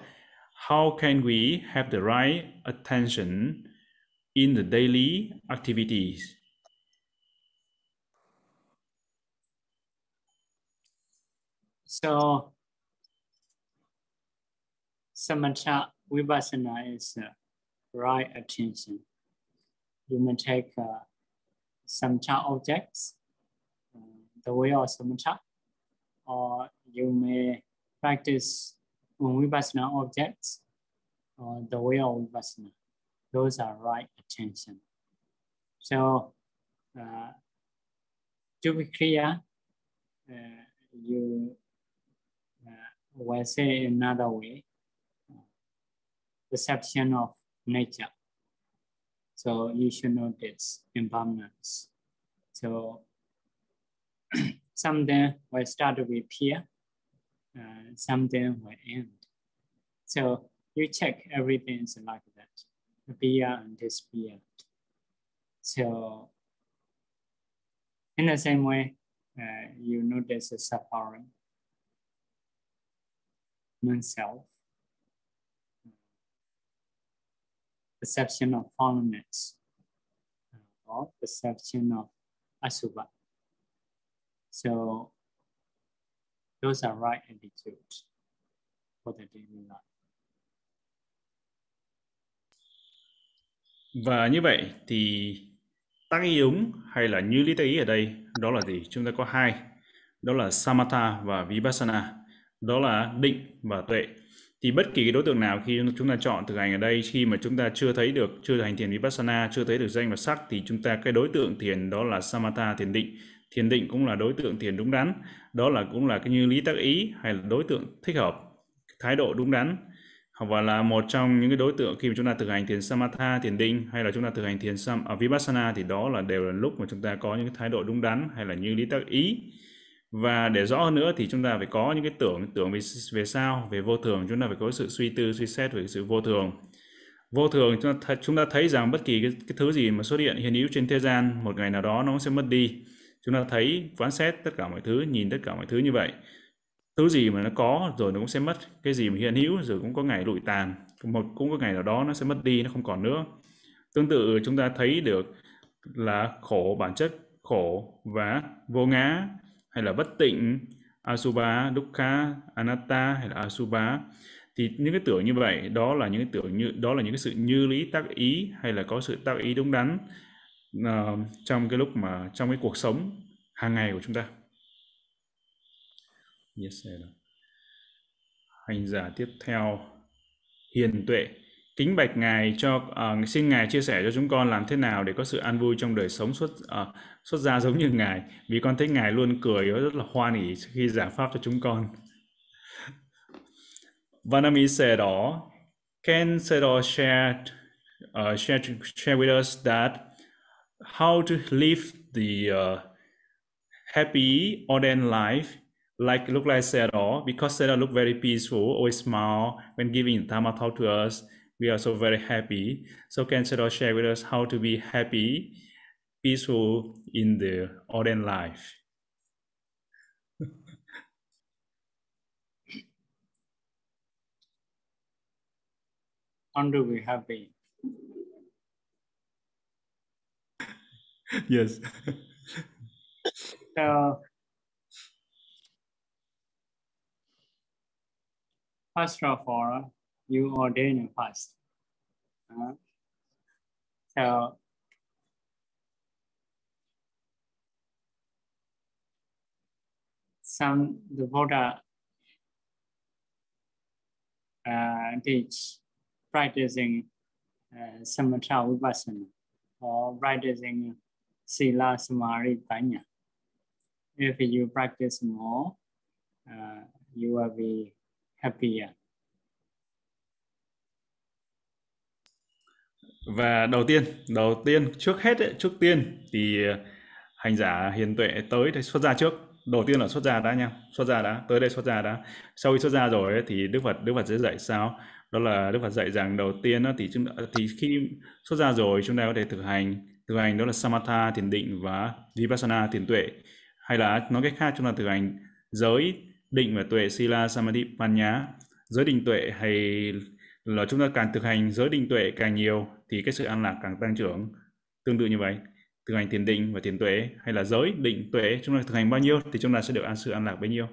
Speaker 2: How can we have the right attention in the daily activities?
Speaker 1: So samatha vipassana is uh, right attention. You may take uh, samatha objects, uh, the way of samatha, or you may practice vipassana objects, or the way of vipassana. Those are right attention. So, uh, to be clear, uh, you uh, will say another way, perception of nature. So you should notice impermanence. So something will start with here, uh, something will end. So you check everything is like that, appear and this disappear. So in the same way, uh, you notice the suffering, non-self, perception of fallenness, or perception of asubha. So those are right attitudes for the daily life.
Speaker 2: Và như vậy thì tác ý ứng hay là như lý tác ý ở đây đó là gì? Chúng ta có hai, đó là samatha và vipassana, đó là định và tuệ. Thì bất kỳ cái đối tượng nào khi chúng ta chọn thực hành ở đây khi mà chúng ta chưa thấy được, chưa hành thiền vipassana, chưa thấy được danh và sắc thì chúng ta cái đối tượng thiền đó là samatha thiền định. Thiền định cũng là đối tượng thiền đúng đắn, đó là cũng là cái như lý tác ý hay là đối tượng thích hợp, thái độ đúng đắn. Hoặc là một trong những cái đối tượng khi mà chúng ta thực hành thiền samatha thiền định hay là chúng ta thực hành thiền sam ở vipassana thì đó là đều là lúc mà chúng ta có những cái thái độ đúng đắn hay là như lý tác ý. Và để rõ hơn nữa thì chúng ta phải có những cái tưởng tưởng về về sao về vô thường chúng ta phải có sự suy tư suy xét về sự vô thường. Vô thường chúng ta chúng ta thấy rằng bất kỳ cái, cái thứ gì mà xuất hiện hiện hữu trên thế gian một ngày nào đó nó sẽ mất đi chúng ta thấy phán xét tất cả mọi thứ, nhìn tất cả mọi thứ như vậy. Thứ gì mà nó có rồi nó cũng sẽ mất. Cái gì mà hiện hữu rồi cũng có ngày lụi tàn. Một, cũng có ngày nào đó nó sẽ mất đi, nó không còn nữa. Tương tự, chúng ta thấy được là khổ bản chất, khổ và vô ngã, hay là bất tịnh asubha dukkha, anatta, hay là asubha thì những cái tưởng như vậy, đó là những cái tưởng như, đó là những cái sự như lý tác ý, hay là có sự tác ý đúng đắn uh, trong cái lúc mà trong cái cuộc sống hàng ngày của chúng ta Yes, sir. Hành giả tiếp theo hiền tuệ kính bạch ngài cho uh, xin ngài chia sẻ cho chúng con làm thế nào để có sự an vui trong đời sống xuất uh, xuất gia giống như ngài vì con thấy ngài luôn cười rất là hoan hỉ khi giảng pháp cho chúng con. Vanami said, đó can Sedo share uh, share share with us that how to live the uh, happy ordained life like look like Sarah, because Sarah look very peaceful, always smile when giving Dhamma talk to us. We are so very happy. So can Sarah share with us how to be happy, peaceful in the ordinary life?
Speaker 1: How to be happy?
Speaker 2: Yes.
Speaker 1: uh, first of all, you ordain fast. Uh, ờ. so some the Buddha uh, teach practicing uh, samatha vipassana or practicing sila samadhi panya. If you practice more, uh, you will be happier.
Speaker 2: Và đầu tiên, đầu tiên trước hết ấy, trước tiên thì uh, hành giả hiền tuệ tới thì xuất gia trước. Đầu tiên là xuất gia đã nha, xuất gia đã, tới đây xuất gia đã. Sau khi xuất gia rồi ấy, thì Đức Phật Đức Phật sẽ dạy sao? Đó là Đức Phật dạy rằng đầu tiên thì chúng thì khi xuất gia rồi chúng ta có thể thực hành từ hành đó là samatha thiền định và vipassana thiền tuệ hay là nói cách khác chúng ta từ hành giới định và tuệ sila samadhi panya giới định tuệ hay là chúng ta càng thực hành giới định tuệ càng nhiều thì cái sự an lạc càng tăng trưởng. Tương tự như vậy thực hành thiền định và thiền tuệ hay là giới định tuệ chúng ta thực hành bao nhiêu thì chúng ta sẽ được an sự an lạc bấy nhiêu.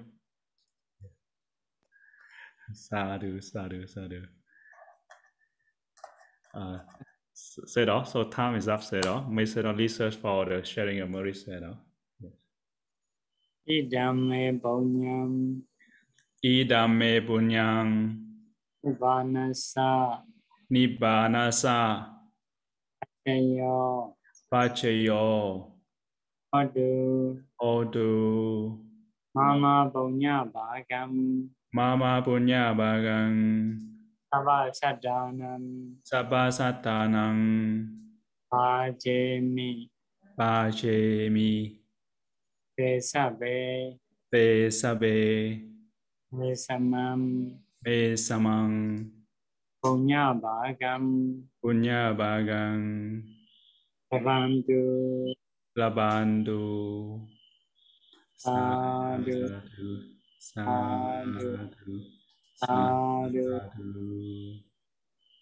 Speaker 2: Sadhu, sadhu, sa Uh, à, say đó. So time is up. Say đó. May say đó. Research for the sharing of memory. Say đó.
Speaker 1: Idame Bonyam
Speaker 2: Idame bunyang
Speaker 1: Vanasa
Speaker 2: nibbanasa
Speaker 1: Chayo
Speaker 2: pachayo
Speaker 1: Odu
Speaker 2: odu
Speaker 1: Mama Bonya Bhagam
Speaker 2: mama punya bagang
Speaker 1: Sava Sadanam.
Speaker 2: Satanang
Speaker 1: Pajemi
Speaker 2: pachemi
Speaker 1: Pesabe
Speaker 2: te sabe me samang
Speaker 1: Bonya Bhagam
Speaker 2: punya bagang
Speaker 1: Savandu
Speaker 2: labandu
Speaker 1: Sadhu.
Speaker 2: Sadhu
Speaker 1: Sadhu
Speaker 2: sadhu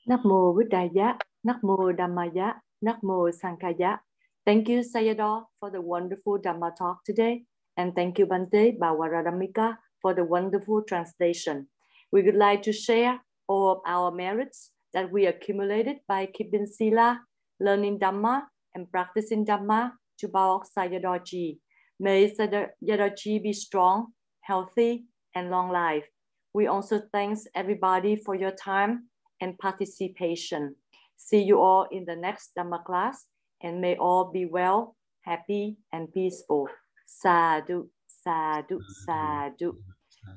Speaker 3: Nam mô Buddhaya, Nam mô Dhammaya, Nam mô Sankhaya. Thank you, Sayadaw, for the wonderful Dhamma talk today. And thank you, Bante Bawaradamika, for the wonderful translation. We would like to share all of our merits that we accumulated by keeping Sila, learning Dhamma, and practicing Dhamma to Baok Sayadaw Ji. May Sayadaw Ji be strong, healthy, and long life. We also thanks everybody for your time and participation. See you all in the next Dhamma class and may all be well, happy and peaceful. Sadhu, sadhu, sadhu.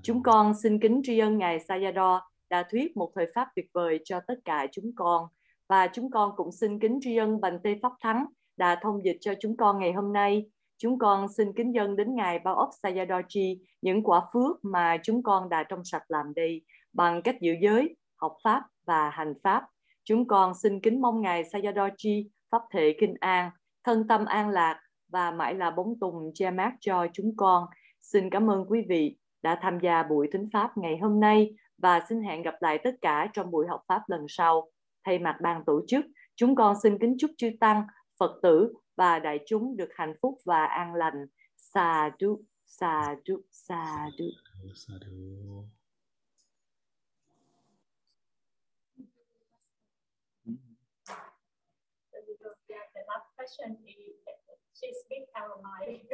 Speaker 3: Chúng con xin kính tri ân Ngài Sayadaw đã thuyết một thời pháp tuyệt vời cho tất cả chúng con. Và chúng con cũng xin kính tri ân Bành Tê Pháp Thắng đã thông dịch cho chúng con ngày hôm nay. Chúng con xin kính dâng đến Ngài Bao ốc Sayadaw những quả phước mà chúng con đã trong sạch làm đi bằng cách giữ giới, học pháp và hành pháp. Chúng con xin kính mong Ngài Sayadochi pháp thể kinh an, thân tâm an lạc và mãi là bóng tùng che mát cho chúng con. Xin cảm ơn quý vị đã tham gia buổi thính pháp ngày hôm nay và xin hẹn gặp lại tất cả trong buổi học pháp lần sau. Thay mặt ban tổ chức, chúng con xin kính chúc chư Tăng, Phật tử và đại chúng được hạnh phúc và an lành. Sa du, sa du, sa du.
Speaker 4: question is, she speak our mind.